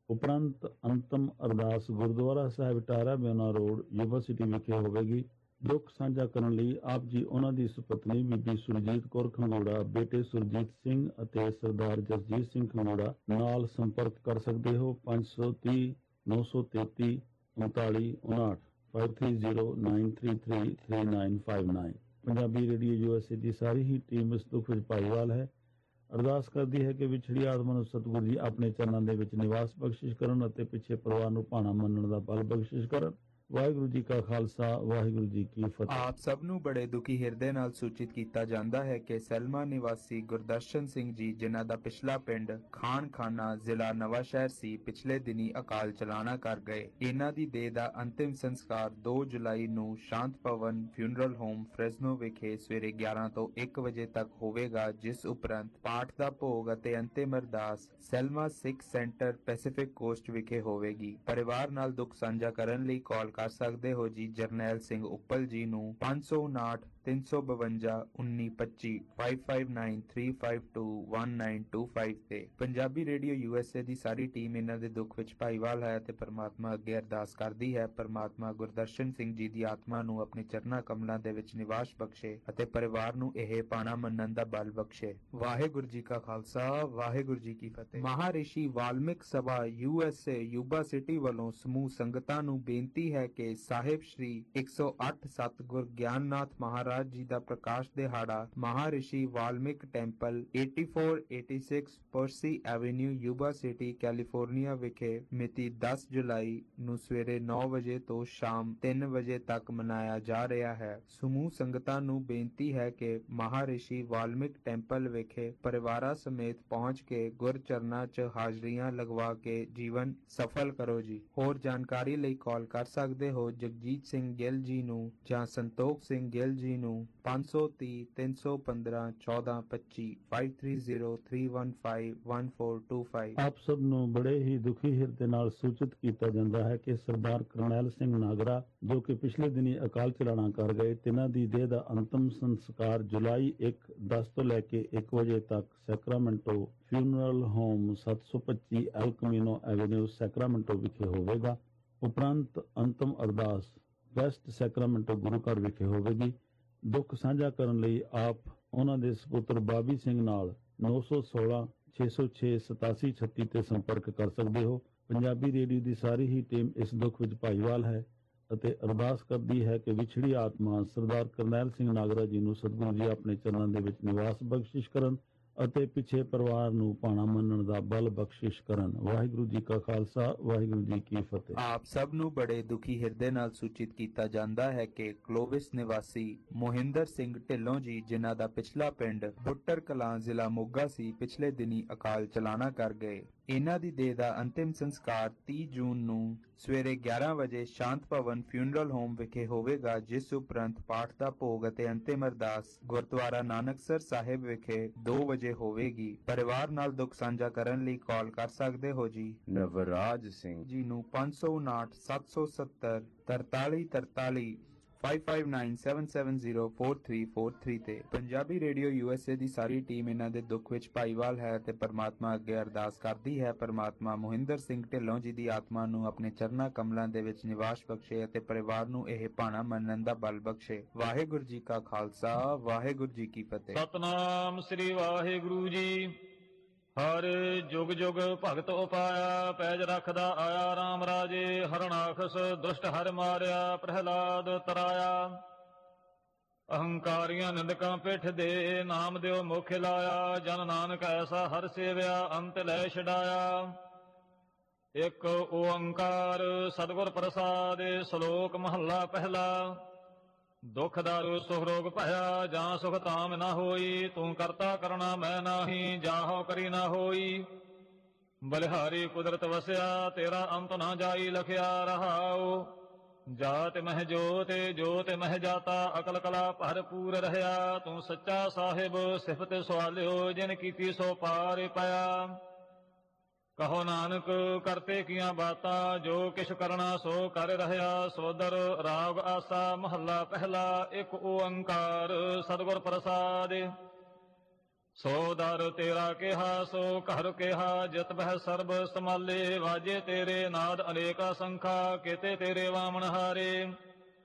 ਉਪਰੰਤ ਅੰਤਮ ਅਰਦਾਸ Gurdwara Sahib Tierra Buena road university ਵਿਖੇ ਹੋਵੇਗੀ। ਦੁੱਖ ਸਾਂਝਾ ਕਰਨ ਲਈ ਆਪ ਜੀ ਉਹਨਾਂ ਦੀ ਸੁਪਤਨੀ ਬੀਬੀ ਸੁਰਜੀਤ ਕੌਰ ਖੰਗੋੜਾ, ਬੇਟੇ ਸੁਰਜੀਤ ਸਿੰਘ ਅਤੇ ਸਰਦਾਰ ਜਸਜੀਤ ਸਿੰਘ ਖੰਗੋੜਾ ਨਾਲ ਸੰਪਰਕ ਕਰ ਸਕਦੇ ਹੋ। 530 933 3959 5309333959 ਪੰਜਾਬੀ ਰੇਡੀਓ ਯੂਐਸਏ ਦੀ ਸਾਰੀ ਹੀ ਟੀਮ ਇਸ ਦੁੱਖ ਵਿੱਚ ਭਾਈਵਾਲ ਹੈ। ਅਰਦਾਸ ਕਰਦੀ ਹੈ ਕਿ ਵਿਛੜੀ ਆਤਮਾ ਨੂੰ ਸਤਿਗੁਰੂ ਜੀ ਆਪਣੇ ਚਰਨਾਂ ਦੇ ਵਿੱਚ ਨਿਵਾਸ ਬਖਸ਼ਿਸ਼ ਕਰਨ ਅਤੇ ਪਿੱਛੇ ਪਰਿਵਾਰ ਨੂੰ ਭਾਣਾ ਮੰਨਣ ਦਾ ਬਲ ਬਖਸ਼ਿਸ਼ ਕਰਨ। ਵਾਹਿਗੁਰੂ ਜੀ ਕਾ ਖਾਲਸਾ, ਵਾਹਿਗੁਰੂ ਜੀ ਕੀ ਫਤਿਹ। ਆਪ ਸਭ ਨੂੰ ਬੜੇ ਦੁਖੀ ਹਿਰਦੇ ਨਾਲ ਸੂਚਿਤ ਕੀਤਾ ਜਾਂਦਾ ਹੈ ਕਿ ਸੈਲਮਾ ਨਿਵਾਸੀ ਗੁਰਦਰਸ਼ਨ ਸਿੰਘ ਜੀ, ਜਿਨ੍ਹਾਂ ਦਾ ਪਿਛਲਾ ਪਿੰਡ ਖਾਨ ਖਾਨਾ ਜ਼ਿਲ੍ਹਾ ਨਵਾਂ ਸ਼ਹਿਰ ਸੀ, ਪਿਛਲੇ ਦਿਨੀ ਅਕਾਲ ਚਲਾਣਾ ਕਰ ਗਏ। ਇਹਨਾਂ ਦੀ ਦੇਹ ਦਾ ਅੰਤਿਮ ਸੰਸਕਾਰ 2 ਜੁਲਾਈ ਨੂੰ ਸ਼ਾਂਤ ਭਵਨ ਫਿਊਨਰਲ ਹੋਮ ਫ੍ਰੈਸਨੋ ਵਿਖੇ ਸਵੇਰੇ 11 ਤੋਂ 1 ਵਜੇ ਤੱਕ ਹੋਵੇਗਾ, ਜਿਸ ਉਪਰੰਤ ਪਾਠ ਦਾ ਭੋਗ ਅਤੇ ਅੰਤਿਮ ਅਰਦਾਸ Selma Sikh center Pacific coast ਵਿਖੇ ਹੋਵੇਗੀ। ਪਰਿਵਾਰ ਨਾਲ ਦੁੱਖ ਸਾਂਝਾ ਕਰਨ ਲਈ ਕਾਲ ਕਰ ਸਕਦੇ ਹੋ ਜੀ ਜਰਨੈਲ ਸਿੰਘ ਉੱਪਲ ਜੀ ਨੂੰ 559 352 1925 5593521925 ਤੇ ਪੰਜਾਬੀ ਰੇਡੀਓ ਯੂਐਸਏ ਦੀ ਸਾਰੀ ਟੀਮ ਇਹਨਾਂ ਦੇ ਦੁੱਖ ਵਿੱਚ ਭਾਈਵਾਲ ਹੈ ਤੇ ਪਰਮਾਤਮਾ ਅੱਗੇ ਅਰਦਾਸ ਕਰਦੀ ਹੈ। ਪਰਮਾਤਮਾ ਗੁਰਦਰਸ਼ਨ ਸਿੰਘ ਜੀ ਦੀ ਆਤਮਾ ਨੂੰ ਆਪਣੇ ਚਰਨਾਂ ਕਮਲਾਂ ਦੇ ਵਿੱਚ ਨਿਵਾਸ ਬਖਸ਼ੇ ਅਤੇ ਪਰਿਵਾਰ ਨੂੰ ਇਹ ਪਾਣਾ ਮੰਨਣ ਦਾ ਬਲ ਬਖਸ਼ੇ। ਵਾਹਿਗੁਰੂ ਜੀ ਕਾ ਖਾਲਸਾ, ਵਾਹਿਗੁਰੂ ਜੀ ਕੀ ਫਤਿਹ। Maharishi Valmik Sabha USA Yuba city ਵੱਲੋਂ ਸਮੂਹ ਸੰਗਤਾਂ ਨੂੰ ਬੇਨਤੀ ਹੈ ਕਿ ਸਾਹਿਬ ਸ਼੍ਰੀ 108 ਸਤਿਗੁਰ ਗਿਆਨਨਾਥ ਮਹਾਰਾਜ ਜੀ ਦਾ ਪ੍ਰਕਾਸ਼ ਦਿਹਾੜਾ Maharishi Valmik temple 8486 Percy avenue Yuba City, California ਵਿਖੇ ਮਿਤੀ 10 ਜੁਲਾਈ ਨੂੰ ਸਵੇਰੇ 9 ਵਜੇ ਤੋਂ ਸ਼ਾਮ 3 ਵਜੇ ਤੱਕ ਮਨਾਇਆ ਜਾ ਰਿਹਾ ਹੈ। ਸਮੂਹ ਸੰਗਤਾਂ ਨੂੰ ਬੇਨਤੀ ਹੈ ਕਿ ਮਹਾਰਿਸ਼ੀ ਵਾਲਮਿਕ ਟੈਂਪਲ ਵਿਖੇ ਪਰਿਵਾਰਾਂ ਸਮੇਤ ਪਹੁੰਚ ਕੇ ਗੁਰਚਰਨਾਂ 'ਚ ਹਾਜ਼ਰੀਆਂ ਲਗਵਾ ਕੇ ਜੀਵਨ ਸਫਲ ਕਰੋ ਜੀ। ਹੋਰ ਜਾਣਕਾਰੀ ਲਈ ਕਾਲ ਕਰ ਸਕਦੇ ਹੋ ਜਗਜੀਤ ਸਿੰਘ ਗਿੱਲ ਜੀ ਨੂੰ ਜਾਂ ਸੰਤੋਖ ਸਿੰਘ ਗਿੱਲ ਜੀ ਨੂੰ 530 315 1425 5303151425 ਆਪ ਸਭ ਨੂੰ ਬੜੇ ਹੀ ਦੁਖੀ ਹਿਰਦੇ ਨਾਲ ਸੂਚਿਤ ਕੀਤਾ ਜਾਂਦਾ ਹੈ ਕਿ ਸਰਦਾਰ ਕਰਨੈਲ ਸਿੰਘ ਨਾਗਰਾ, ਜੋ ਕਿ ਪਿਛਲੇ ਦਿਨੀ ਅਕਾਲ ਚਲਾਣਾ ਕਰ ਗਏ, ਤਿਨਾਂ ਦੀ ਦੇਹ ਦਾ ਅੰਤਮ ਸੰਸਕਾਰ ਜੁਲਾਈ 1 10 ਤੋਂ ਲੈ ਕੇ 1 ਵਜੇ ਤੱਕ Sacramento funeral home 725 El Camino avenue Sacramento ਵਿਖੇ ਹੋਵੇਗਾ। ਉਪਰੰਤ ਅੰਤਮ ਅਰਦਾਸ ਵੈਸਟ ਸੈਕਰਾਮੈਂਟੋ ਗੁਰੂ ਘਰ ਵਿਖੇ ਹੋਵੇਗੀ। ਦੁੱਖ ਸਾਂਝਾ ਕਰਨ ਲਈ ਆਪ ਉਹਨਾਂ ਦੇ ਸੁਪੁੱਤਰ ਬਾਬੀ ਸਿੰਘ ਨਾਲ 916 606 8736 ਤੇ ਸੰਪਰਕ ਕਰ ਸਕਦੇ ਹੋ। ਪੰਜਾਬੀ ਰੇਡੀਓ ਦੀ ਸਾਰੀ ਹੀ ਟੀਮ ਇਸ ਦੁੱਖ ਵਿੱਚ ਭਾਈਵਾਲ ਹੈ ਅਤੇ ਅਰਦਾਸ ਕਰਦੀ ਹੈ ਕਿ ਵਿਛੜੀ ਆਤਮਾ ਸਰਦਾਰ ਕਰਨੈਲ ਸਿੰਘ ਨਾਗਰਾ ਜੀ ਨੂੰ ਸਤਿਗੁਰੂ ਜੀ ਆਪਣੇ ਚਰਨਾਂ ਦੇ ਵਿੱਚ ਨਿਵਾਸ ਬਖਸ਼ਿਸ਼ ਕਰਨ ਅਤੇ ਪਿੱਛੇ ਪਰਿਵਾਰ ਨੂੰ ਪਾਣਾ ਮੰਨਣ ਦਾ ਬਲ ਬਖਸ਼ਿਸ਼ ਕਰਨ। ਵਾਹਿਗੁਰੂ ਜੀ ਕਾ ਖਾਲਸਾ, ਵਾਹਿਗੁਰੂ ਜੀ ਕੀ ਫਤਿਹ। ਆਪ ਸਭ ਨੂੰ ਬੜੇ ਦੁਖੀ ਹਿਰਦੇ ਨਾਲ ਸੂਚਿਤ ਕੀਤਾ ਜਾਂਦਾ ਹੈ ਕਿ ਕਲੋਵਿਸ ਨਿਵਾਸੀ ਮੋਹਿੰਦਰ ਸਿੰਘ ਢਿੱਲੋਂ ਜੀ, ਜਿਨ੍ਹਾਂ ਦਾ ਪਿਛਲਾ ਪਿੰਡ ਬੁੱਟਰ ਕਲਾਂ ਜ਼ਿਲ੍ਹਾ ਮੋਗਾ ਸੀ, ਪਿਛਲੇ ਦਿਨੀ ਅਕਾਲ ਚਲਾਣਾ ਕਰ ਗਏ। ਇਹਨਾਂ ਦੀ ਦੇਹ ਦਾ ਅੰਤਿਮ ਸੰਸਕਾਰ 30 ਜੂਨ ਨੂੰ ਸਵੇਰੇ 11 ਵਜੇ ਸ਼ਾਂਤ ਭਵਨ ਫਿਊਨਰਲ ਹੋਮ ਵਿਖੇ ਹੋਵੇਗਾ ਜਿਸ ਉਪਰੰਤ ਪਾਠ ਦਾ ਭੋਗ ਅਤੇ ਅੰਤਿਮ ਅਰਦਾਸ ਗੁਰਦੁਆਰਾ ਨਾਨਕਸਰ ਸਾਹਿਬ ਵਿਖੇ 2 ਵਜੇ ਹੋਵੇਗੀ। ਪਰਿਵਾਰ ਨਾਲ ਦੁੱਖ ਸਾਂਝਾ ਕਰਨ ਲਈ ਕਾਲ ਕਰ ਸਕਦੇ ਹੋ ਜੀ? ਨਵਰਾਜ ਸਿੰਘ। ਜੀ ਨੂੰ 559 770 4343 5597704343 ਤੇ ਪੰਜਾਬੀ ਰੇਡੀਓ ਯੂਐਸਏ ਦੀ ਸਾਰੀ ਟੀਮ ਇਹਨਾਂ ਦੇ ਦੁੱਖ ਵਿੱਚ ਭਾਈਵਾਲ ਹੈ ਤੇ ਪਰਮਾਤਮਾ ਅੱਗੇ ਅਰਦਾਸ ਕਰਦੀ ਹੈ। ਪਰਮਾਤਮਾ ਮੋਹਿੰਦਰ ਸਿੰਘ ਢਿੱਲੋਂ ਜੀ ਦੀ ਆਤਮਾ ਨੂੰ ਆਪਣੇ ਚਰਨਾ ਕਮਲਾਂ ਦੇ ਵਿੱਚ ਨਿਵਾਸ ਬਖਸ਼ੇ ਅਤੇ ਪਰਿਵਾਰ ਨੂੰ ਇਹ ਭਾਣਾ ਮੰਨਣ ਦਾ ਬਲ ਬਖਸ਼ੇ। ਵਾਹਿਗੁਰੂ ਜੀ ਕਾ ਖਾਲਸਾ, ਵਾਹਿਗੁਰੂ ਜੀ ਕੀ ਫਤਿਹ। ਸਤਨਾਮ ਸ੍ਰੀ ਵਾਹਿਗੁਰੂ ਜੀ। ਹਰ ਜੁਗ ਜੁਗ ਭਗਤ ਉਪਾਇਆ, ਪੈਜ ਰੱਖਦਾ ਆਇਆ RAM ਰਾਜੇ ਹਰਣਾਖਸ ਦੁਸ਼ਟ ਹਰ ਮਾਰਿਆ, ਪ੍ਰਹਿਲਾਦ ਤਰਾਇਆ। ਅਹੰਕਾਰੀਆਂ ਨਿੰਦਕਾਂ ਪਿੱਠ ਦੇ ਨਾਮ ਦਿਓ ਮੁਖ ਲਾਇਆ, ਜਨ ਨਾਨਕ ਐਸਾ ਹਰ ਸੇਵਿਆ, ਅੰਤ ਲੈ ਛਡਾਇਆ। ਇਕ ਓੰਕਾਰ ਸਤਿਗੁਰ ਪ੍ਰਸਾਦਿ, ਸ਼ਲੋਕ ਮਹੱਲਾ ਪਹਿਲਾ। ਦੁਖ ਦਾਰੂ ਸੁਖ ਰੋਗ ਭਇਆ, ਜਾਂ ਸੁਖ ਤਾਮ ਨਾ ਹੋਈ, ਤੂੰ ਕਰਤਾ ਕਰਣਾ ਮੈਂ ਨਾਹੀ, ਜਾਹੋ ਕਰੀ ਨਾ ਹੋਈ। ਬਲਿਹਾਰੀ ਕੁਦਰਤ ਵਸਿਆ, ਤੇਰਾ ਅੰਤ ਨਾ ਜਾਈ ਲਖਿਆ ਰਹਾਉ। ਜਾਤ ਮਹਿ ਜੋਤ ਜੋਤ ਮਹਿ ਜਾਤਾ, ਅਕਲ ਕਲਾ ਭਰਪੂਰ ਰਹਾ ਤੂੰ ਸੱਚਾ ਸਾਹਿਬ, ਸਿਫਤ ਸਵਾਲਿਓ, ਜਿਨ ਕੀਤੀ ਸੋ ਪਾਰ ਪਿਆ। ਕਹੋ ਨਾਨਕ, ਕਰਤੇ ਕੀਆਂ ਬਾਤਾਂ, ਜੋ ਕਿਛ ਕਰਨਾ ਸੋ ਕਰ ਰਹਾ ਸੋਦਰ ਰਾਗ ਆਸਾ, ਮਹੱਲਾ ਪਹਿਲਾ, ਇੱਕ ਓੰਕਾਰ, ਸਤਿਗੁਰ ਪ੍ਰਸਾਦ। ਸੋ ਦਰ ਤੇਰਾ ਕਿਹਾ, ਸੋ ਘਰ ਕਿਹਾ, ਜਿਤ ਬਹਿ ਸਰਬ ਸਮਾਲੇ ਵਾਜੇ ਤੇਰੇ ਨਾਦ ਅਨੇਕਾ ਸੰਖਾ, ਕੀਤੇ ਤੇਰੇ ਵਾਮਨ ਹਾਰੇ।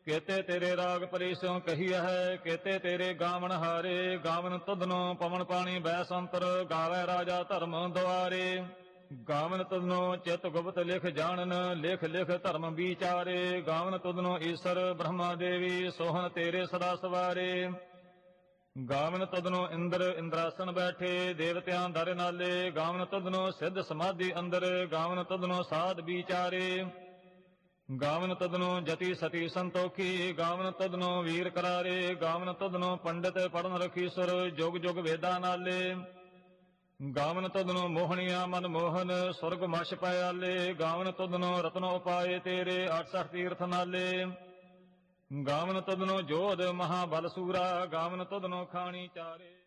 ਕੀਤੇ ਤੇਰੇ ਰਾਗ ਪਰਿਸੋਂ ਕਹੀ ਹੈ, ਕੀਤੇ ਤੇਰੇ ਗਾਵਨ ਹਾਰੇ। ਗਾਵਨ ਤਦਨੋ ਪਵਨ ਪਾਣੀ ਬੈ ਸੰਤਰ ਗਾਵੇ ਰਾਜਾ ਧਰਮ ਦੁਆਰੇ। ਗਾਵਨ ਤਦਨੋ ਚਿਤ ਗੁਪਤ ਲਿਖ ਜਾਣਨ, ਲਿਖ ਲਿਖ ਧਰਮ ਵਿਚਾਰੇ। ਗਾਵਨ ਤੁਧਨੋ ਈਸ਼ਰ ਬ੍ਰਹਮਾ ਦੇਵੀ, ਸੋਹਣ ਤੇਰੇ ਸਦਾ ਸਵਾਰੇ। ਗਾਵਨ ਤਦਨੋ ਇੰਦਰ ਇੰਦਰਾਸਨ ਬੈਠੇ, ਦੇਵਤਿਆਂ ਦਰ ਨਾਲੇ। ਗਾਵਨ ਤਦਨੋ ਸਿੱਧ ਸਮਾਧੀ ਅੰਦਰ, ਗਾਵਨ ਤਦਨੋ ਸਾਧ ਵਿਚਾਰੇ। ਗਾਵਨ ਤਦਨੋ ਜਤੀ ਸਤੀ ਸੰਤੋਖੀ, ਗਾਵਨ ਤਦਨੋ ਵੀਰ ਕਰਾਰੇ। ਗਾਵਨ ਤਦਨੋ ਪੰਡਿਤ ਪੜਨ ਰਖੀਸਰ, ਜੁਗ ਜੁਗ ਵੇਦਾਂ ਨਾਲੇ। ਗਾਵਨ ਤਦਨੋ ਮੋਹਣੀਆਂ ਮਨ ਮੋਹਨ, ਸੁਰਗ ਮਛ ਪਿਆਲੇ ਗਾਵਨ ਤਦਨੋ ਰਤਨੋ ਪਾਏ ਤੇਰੇ 68 ਤੀਰਥ ਨਾਲੇ। ਗਾਵਨ ਤਦਨੋ ਜੋਧ ਮਹਾਬਲ ਸੂਰਾ ਗਾਵਨ ਤਦਨੋ ਖਾਣੀ ਚਾਰੇ।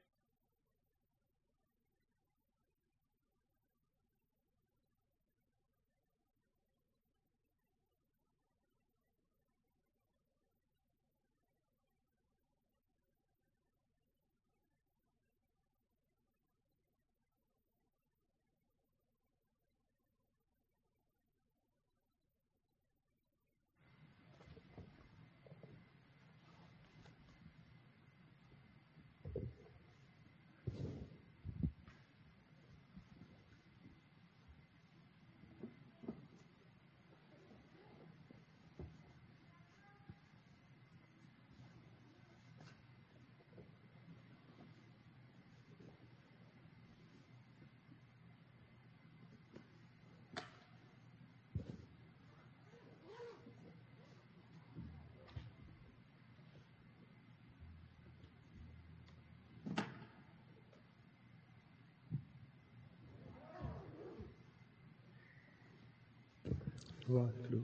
ਵਾਹਿਗੁਰੂ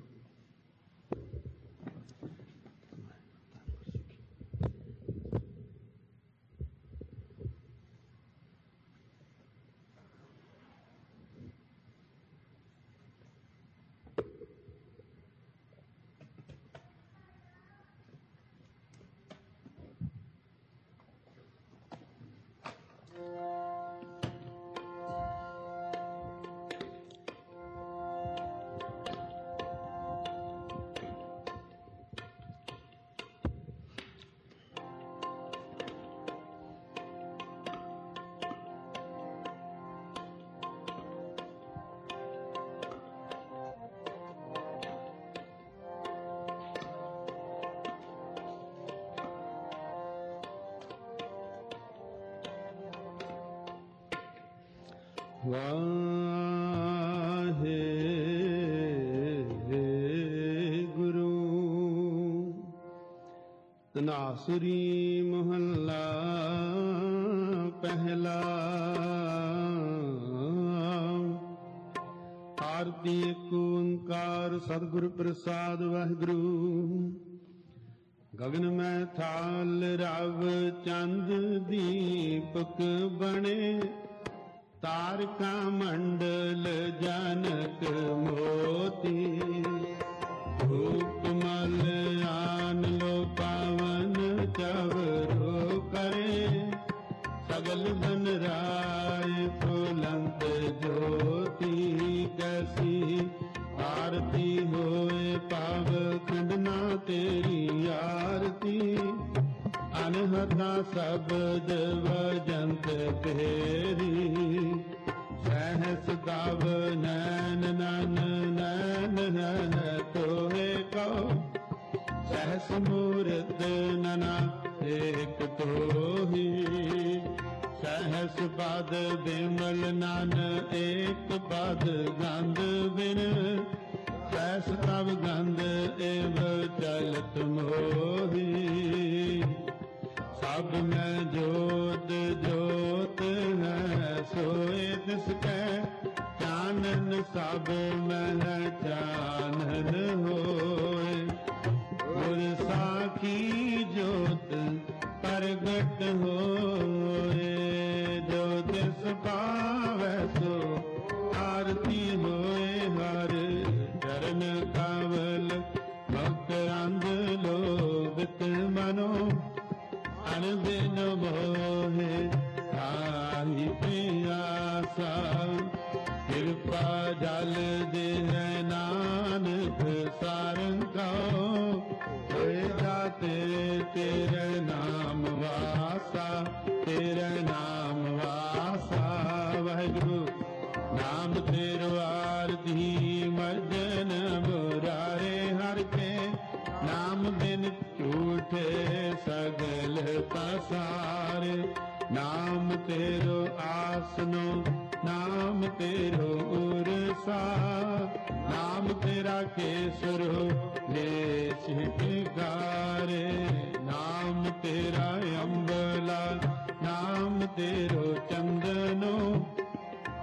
ਵਾਹਿਗੁਰੂ। ਤਨਾਸਰੀ ਮਹੱਲਾ ਪਹਿਲਾ। ਆਰਤੀ ਏਕ ਓੰਕਾਰ ਸਤਿਗੁਰ ਪ੍ਰਸਾਦ ਵਾਹਿਗੁਰੂ। ਗਗਨ ਮੈਂ ਥਾਲ ਰਵ ਚੰਦ ਦੀਪਕ ਬਣੇ। ਤਾਰਕਾ ਮੰਡਲ ਜਨਕ ਮੋਤੀ, ਰੂਪ ਮਲ ਆਨ ਲੋ ਪਾਵਨ ਚਵਰੋ ਕਰੇ, ਸਗਲ ਬਨ ਰਾਏ ਫੁਲੰਤ ਜੋਤੀ ਕੈਸੀ, ਆਰਤੀ ਹੋਏ ਪਾਵ ਖੰਡਨਾ ਤੇਰੀ ਆਰਤੀ ਅਨਹਤਾ ਸ਼ਬਦ ਵਜੰਤ ਤੇਰੀ। ਸਹਸ ਦਵ ਨੈਨ ਨਨ ਨੈਨ ਨਨ ਤੋਏ ਕੋ ਸਹਸ ਮੂਰਤ ਨਨਾ ਏਕ ਤੋਹੀ। ਸਹਸ ਪਦ ਬਿਮਲ ਨਨ ਏਕ ਪਦ ਗੰਧ ਬਿਨ। ਸਹਸ ਤਵ ਗੰਧ ਏਵ ਚਲਤ ਮੋਹੀ। ਸਭ ਮੈਂ ਜੋਤ ਜੋਤ ਹੈ, ਸੋਏ ਤਿਸ ਕੈ। ਚਾਨਨ ਸਭ ਮੈਂ ਚਾਨਨ ਹੋਏ। ਗੁਰ ਸਾਖੀ ਜੋਤ ਪ੍ਰਗਟ ਹੋਏ। ਜੋ ਤਿਸ ਪਾਵੈ ਸੋ ਆਰਤੀ ਹੋਏ ਹਰ ਚਰਨ ਕਵਲ। ਮਕਰੰਦ ਲੋਭਿਤ ਮਨੋ ਅਨੰਦਿਨ ਮੋਹਿ ਆਹੀ ਪਿਆਸਾ। ਕਿਰਪਾ ਜਲ ਦੇ ਨਾਨਕ, ਸਾਰੰਗਾ ਹੋਏ ਜਾਤੇ ਤੇਰੇ ਨਾਮ ਵਾਸਾ, ਤੇਰੇ ਨਾਮ ਵਾਸਾ। ਵਾਹਿਗੁਰੂ, ਨਾਮ ਤੇਰੋ ਆਰਤੀ ਮਰਜਨ ਝੂਠੇ ਸਗਲ ਪਸਾਰੇ। ਨਾਮ ਤੇਰੋ ਆਸਨੋ, ਨਾਮ ਤੇਰੋ ਉਰਸਾ। ਨਾਮ ਤੇਰਾ ਕੇਸਰ ਲੈ ਸਿਟਗਾਰੇ ਨਾਮ ਤੇਰਾ ਅੰਬਲਾ, ਨਾਮ ਤੇਰੋ ਚੰਦਨੋ।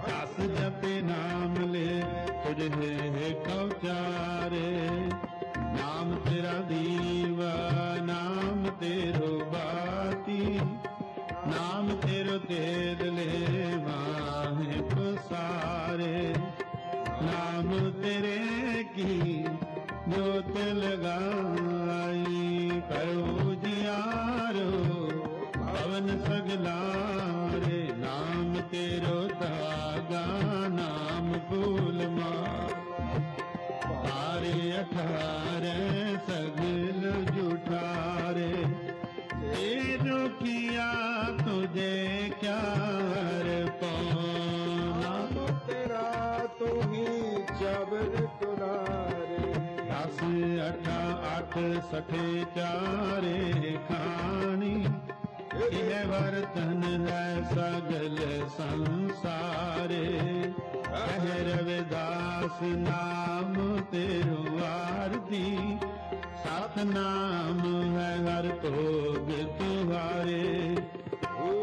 ਦਸ ਜਪੇ ਨਾਮ ਲੈ, ਤੁਝੇ ਕਉਚਾਰੇ। ਨਾਮ ਤੇਰਾ ਦੀਵਾ, ਨਾਮ ਤੇਰੋ ਬਾਤੀ, ਨਾਮ ਤੇਰੋ ਤੇਰ ਲੈ ਵਾਹੇ ਪਸਾਰੇ। ਨਾਮ ਤੇਰੇ ਕੀ ਜੋਤ ਲਗਾਈ, ਕਰੋ ਜਿਆਰੋ ਭਵਨ ਸਗਲਾਰੇ। ਨਾਮ ਤੇਰੋ ਤਾਗਾ ਨਾਮ ਭੂਲ ਮਾ ਤਾਰੇ ਅਠਾਰੇ ਅੱਠ ਸਠੇ ਚਾਰੇ ਖਾਣੀ। ਇਹ ਵਰਤਨ ਹੈ ਸਗਲ ਸੰਸਾਰੇ। ਕਹਿ ਰਵਿਦਾਸ ਨਾਮ ਤੇਰੋ ਆਰਤੀ। ਸਤ ਨਾਮ ਹੈ ਹਰ ਭੋਗ ਤੁਹਾਰੇ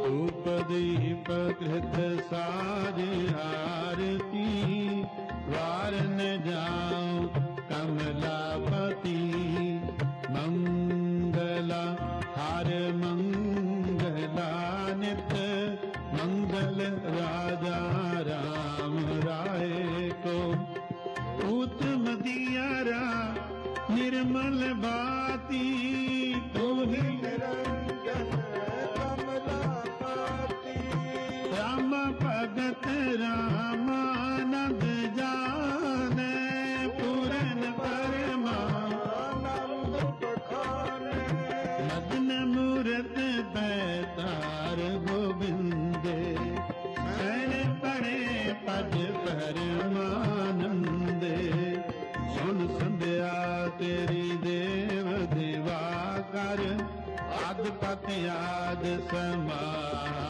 ਰੂਪ ਦੀਪ ਕ੍ਰਿਤ ਸਾਜ ਆਰਤੀ। ਵਾਰਨ ਜਾਉ ਕਮਲਾ ਉਤਮ ਦਿਆਰਾ ਨਿਰਮਲ ਬਾਤੀ। ਤੋਹੀ ਨਿਰੰਜਨ ਕਮਲਾ ਪਾਤੀ। ਰਾਮ ਭਗਤ ਰਾਮਾਨੰਦ समाना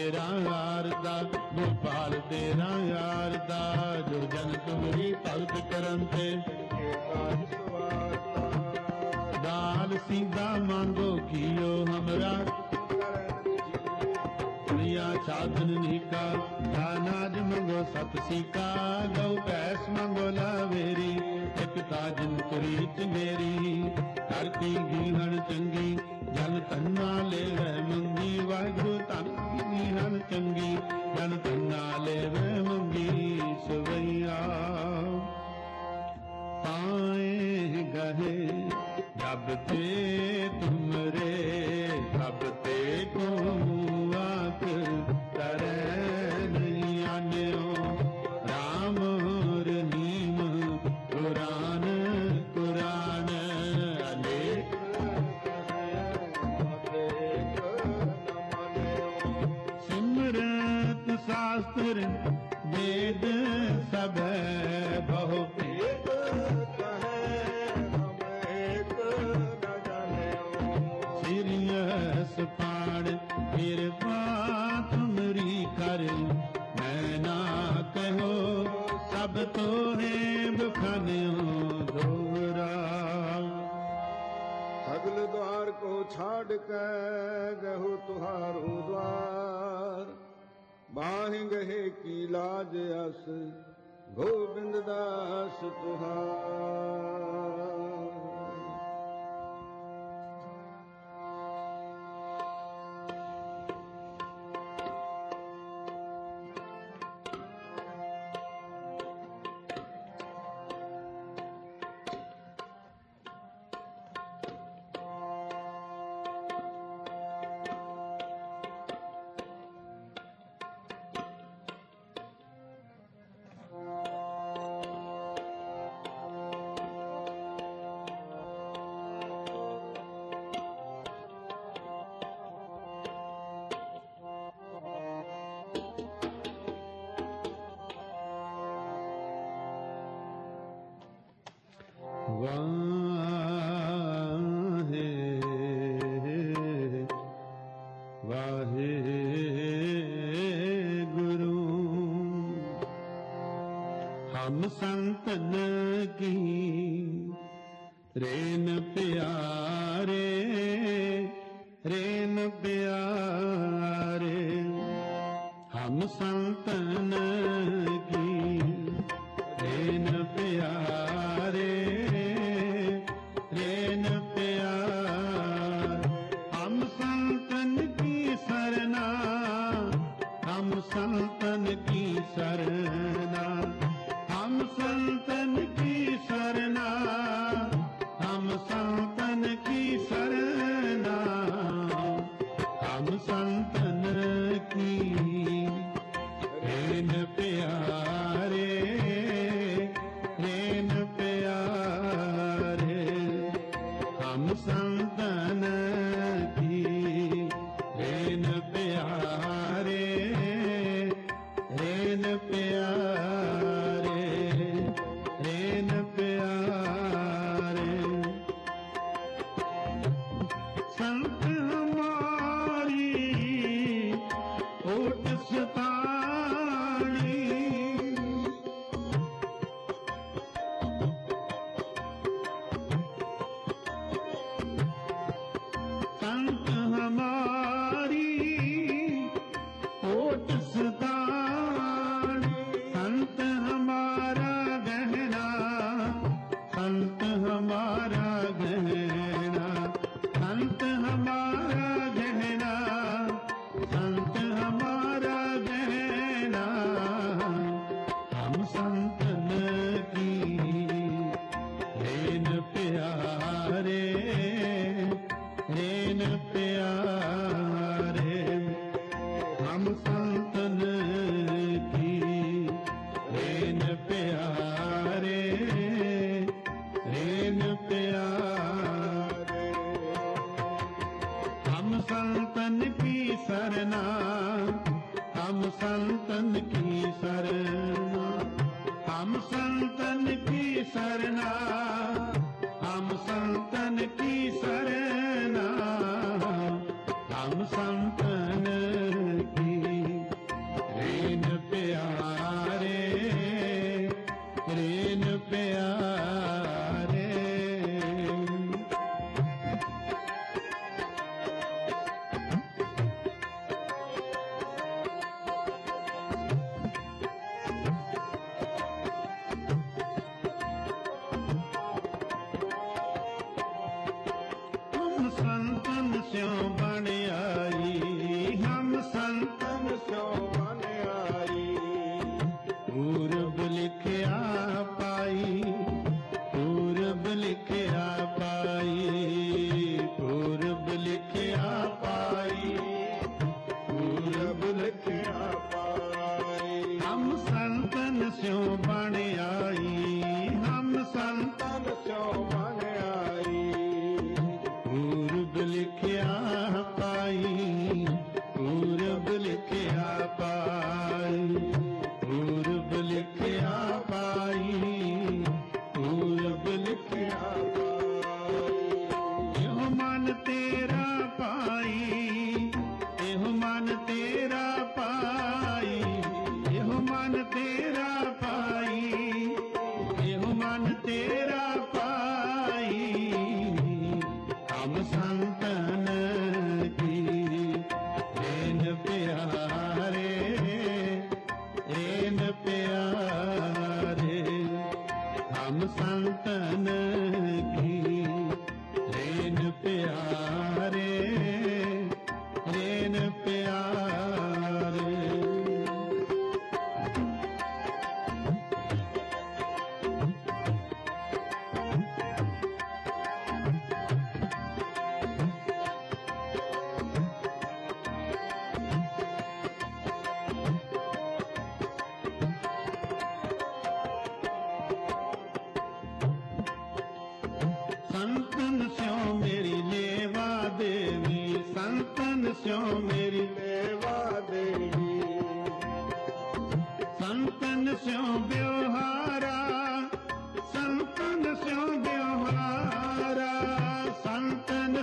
ਗੋਪਾਲ ਤੇਰਾ ਆਰਦਾ ਗੋਪਾਲ ਤੇਰਾ ਆਰਦਾ ਜੋ ਜਨ ਤੁਮਰੀ ਭਗਤ ਕਰਨ ਤੇ। ਦਾਲ ਸਿੰਘਾ ਮੰਗੋ ਕੀਓ ਹਮਰਾ। ਪ੍ਰਿਆ ਸਾਧਨ ਨੀਕਾ ਦਾਨਾਜ ਮੰਗੋ ਸਤ ਸੀਕਾ। ਗਉ ਪੈਸ ਮੰਗੋ ਲਾਵੇਰੀ ਇਕ ਤਾਜਨ ਕਰੀ ਚੰਗੇਰੀ ਹਰ ਕੀ ਗੀਹਣ ਚੰਗੀ ਜਨ ਤੰਨਾ ਲੈਵੈ ਮੰਗੀ, ਵਾਹਿਗੁਰੂ ਧਨ ਗੀਹਣ ਚੰਗੀ। ਜਨ ਤੰਨਾ ਲੈਵੈ ਮੰਗੀ, ਸਵਈਆ। ਪਾਏ ਗਏ ਜਬ ਤੇ ਤੁਮਰੇ, ਜਬ ਤੇ ਕੋ ਆਖ ਕਰੈ ਤੋਹੇ ਬਖਾਨਿਓ ਦੋਰਾ ਅਗਲ ਦਵਾਰ ਕੋ ਛਾੜ ਕੇ ਗਹੁ ਤੁਹਾਰੂ ਦਵਾਰ। ਬਾਹੀਂ ਗਹੇ ਕੀ ਲਾਜ ਅਸ, ਗੋਬਿੰਦ ਦਾਸ ਤੁਹਾਰ। प्यारे ਸਿਉ ਮੇਰੀ ਮੇਵਾ ਦੇਹੀ ਸੰਤਨ ਸਿਉ ਬਿਵਹਾਰਾ ਸੰਤਨ ਸਿਉ ਬਿਵਹਾਰਾ ਸੰਤਨ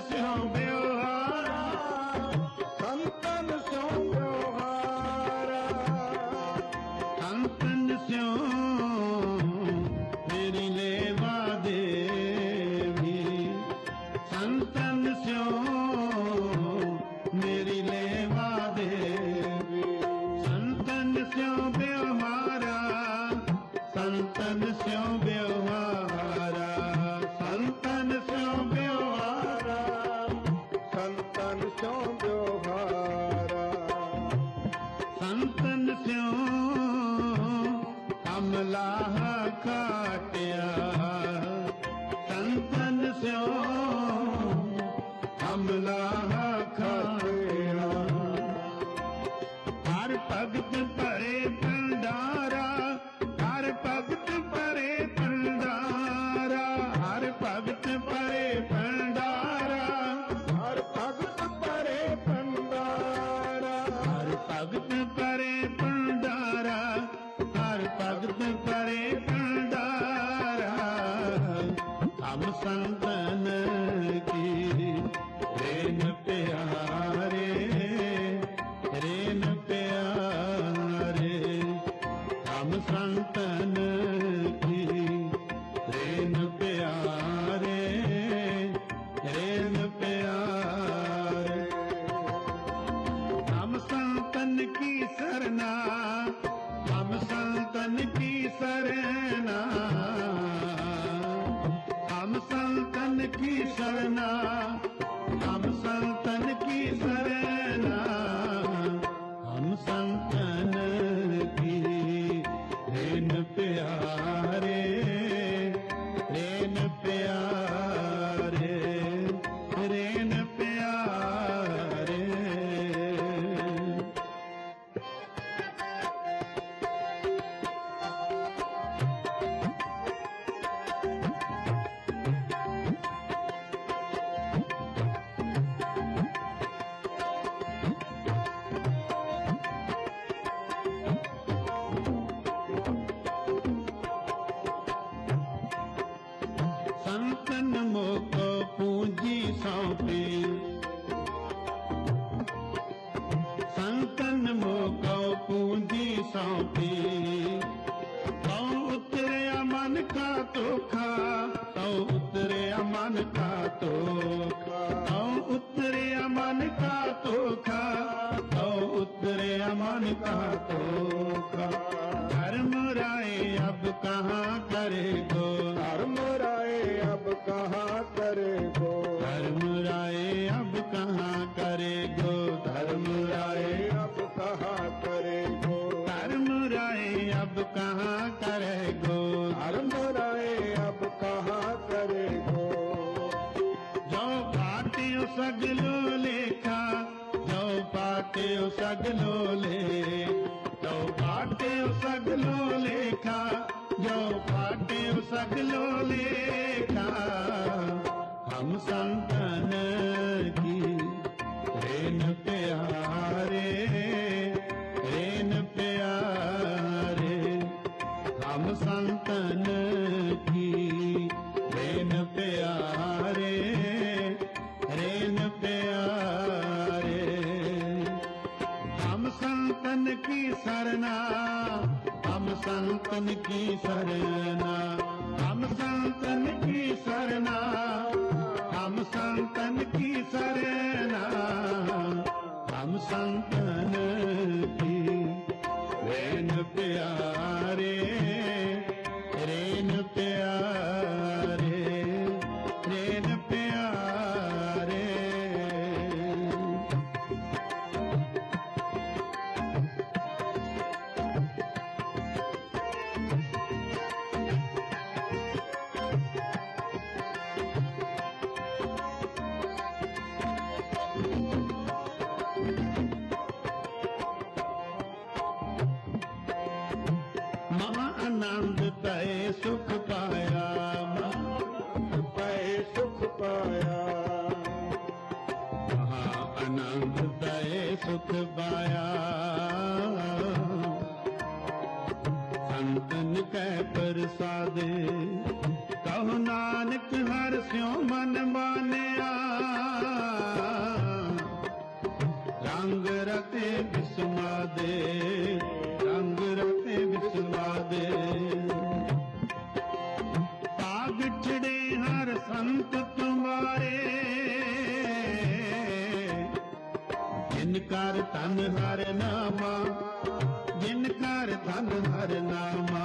ਤਨ ਹਰ ਨਾਮਾ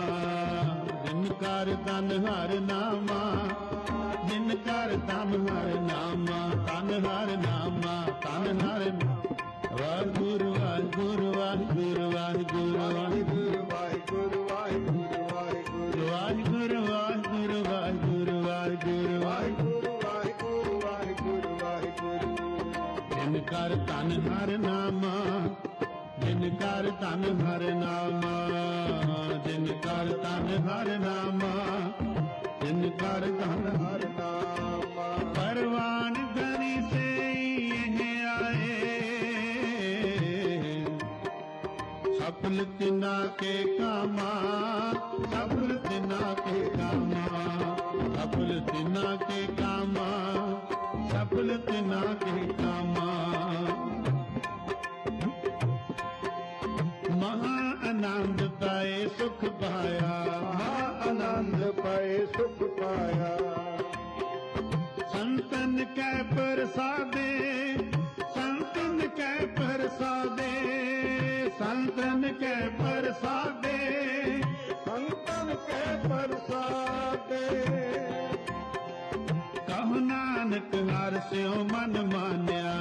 ਜਿਨ ਕਰ ਤਨ ਹਰ ਨਾਮਾ ਜਿਨ ਕਰ ਤਨ ਹਰ ਨਾਮਾ ਤਨ ਹਰ ਨਾਮਾ ਤਨ ਹਰ ਵਾਹਿਗੁਰੂ ਵਾਹਿਗੁਰੂ ਵਾਹਿਗੁਰੂ ਵਾਹਿਗੁਰੂ। ਵਾਹਿਗੁਰੂ ਵਾਹਿਗੁਰੂ ਵਾਹਿਗੁਰੂ ਵਾਹਿਗੁਰੂ। ਵਾਹਿਗੁਰੂ ਵਾਹਿਗੁਰੂ ਵਾਹਿਗੁਰੂ ਵਾਹਿਗੁਰੂ। ਵਾਹਿਗੁਰੂ ਵਾਹਿਗੁਰੂ ਵਾਹਿਗੁਰੂ ਵਾਹਿਗੁਰੂ। ਜਿਨ ਕਰ ਤਨ ਹਰ ਨਾਮਾ ਜਿਨ ਕਰ ਧਨ ਹਰ ਨਾਮਾ, ਜਿਨ ਕਰ ਤਨ ਹਰ ਨਾਮਾ, ਜਿਨ ਕਰ ਤਨ ਹਰ ਨਾਮਾ। ਪਰਵਾਨ ਗਰੀ ਸੇ ਇਹ ਆਏ, ਸਫਲ ਤਿਨਾ ਕੇ ਕਾਮਾ, ਸਫਲ ਤਿਨਾ ਕੇ ਕਾਮਾ, ਸਫਲ ਤਿਨਾ ਕੇ ਕਾਮਾ, ਸਫਲ ਤਿਨਾ ਕੇ ਕਾਮਾ। ਆਨੰਦ ਪਾਏ ਸੁਖ ਪਾਇਆ। ਆਨੰਦ ਪਏ ਸੁਖ ਪਾਇਆ। ਸੰਤਨ ਕੈ ਪ੍ਰਸਾਦੇ ਸੰਤਨ ਕੈ ਪ੍ਰਸਾਦੇ ਸੰਤਨ ਕੈ ਪ੍ਰਸਾਦੇ। ਸੰਤਨ ਕੈ ਪ੍ਰਸਾਦੇ। ਕਹੁ ਨਾਨਕ ਹਰ ਸਿਉ ਮਨ ਮਾਨਿਆ।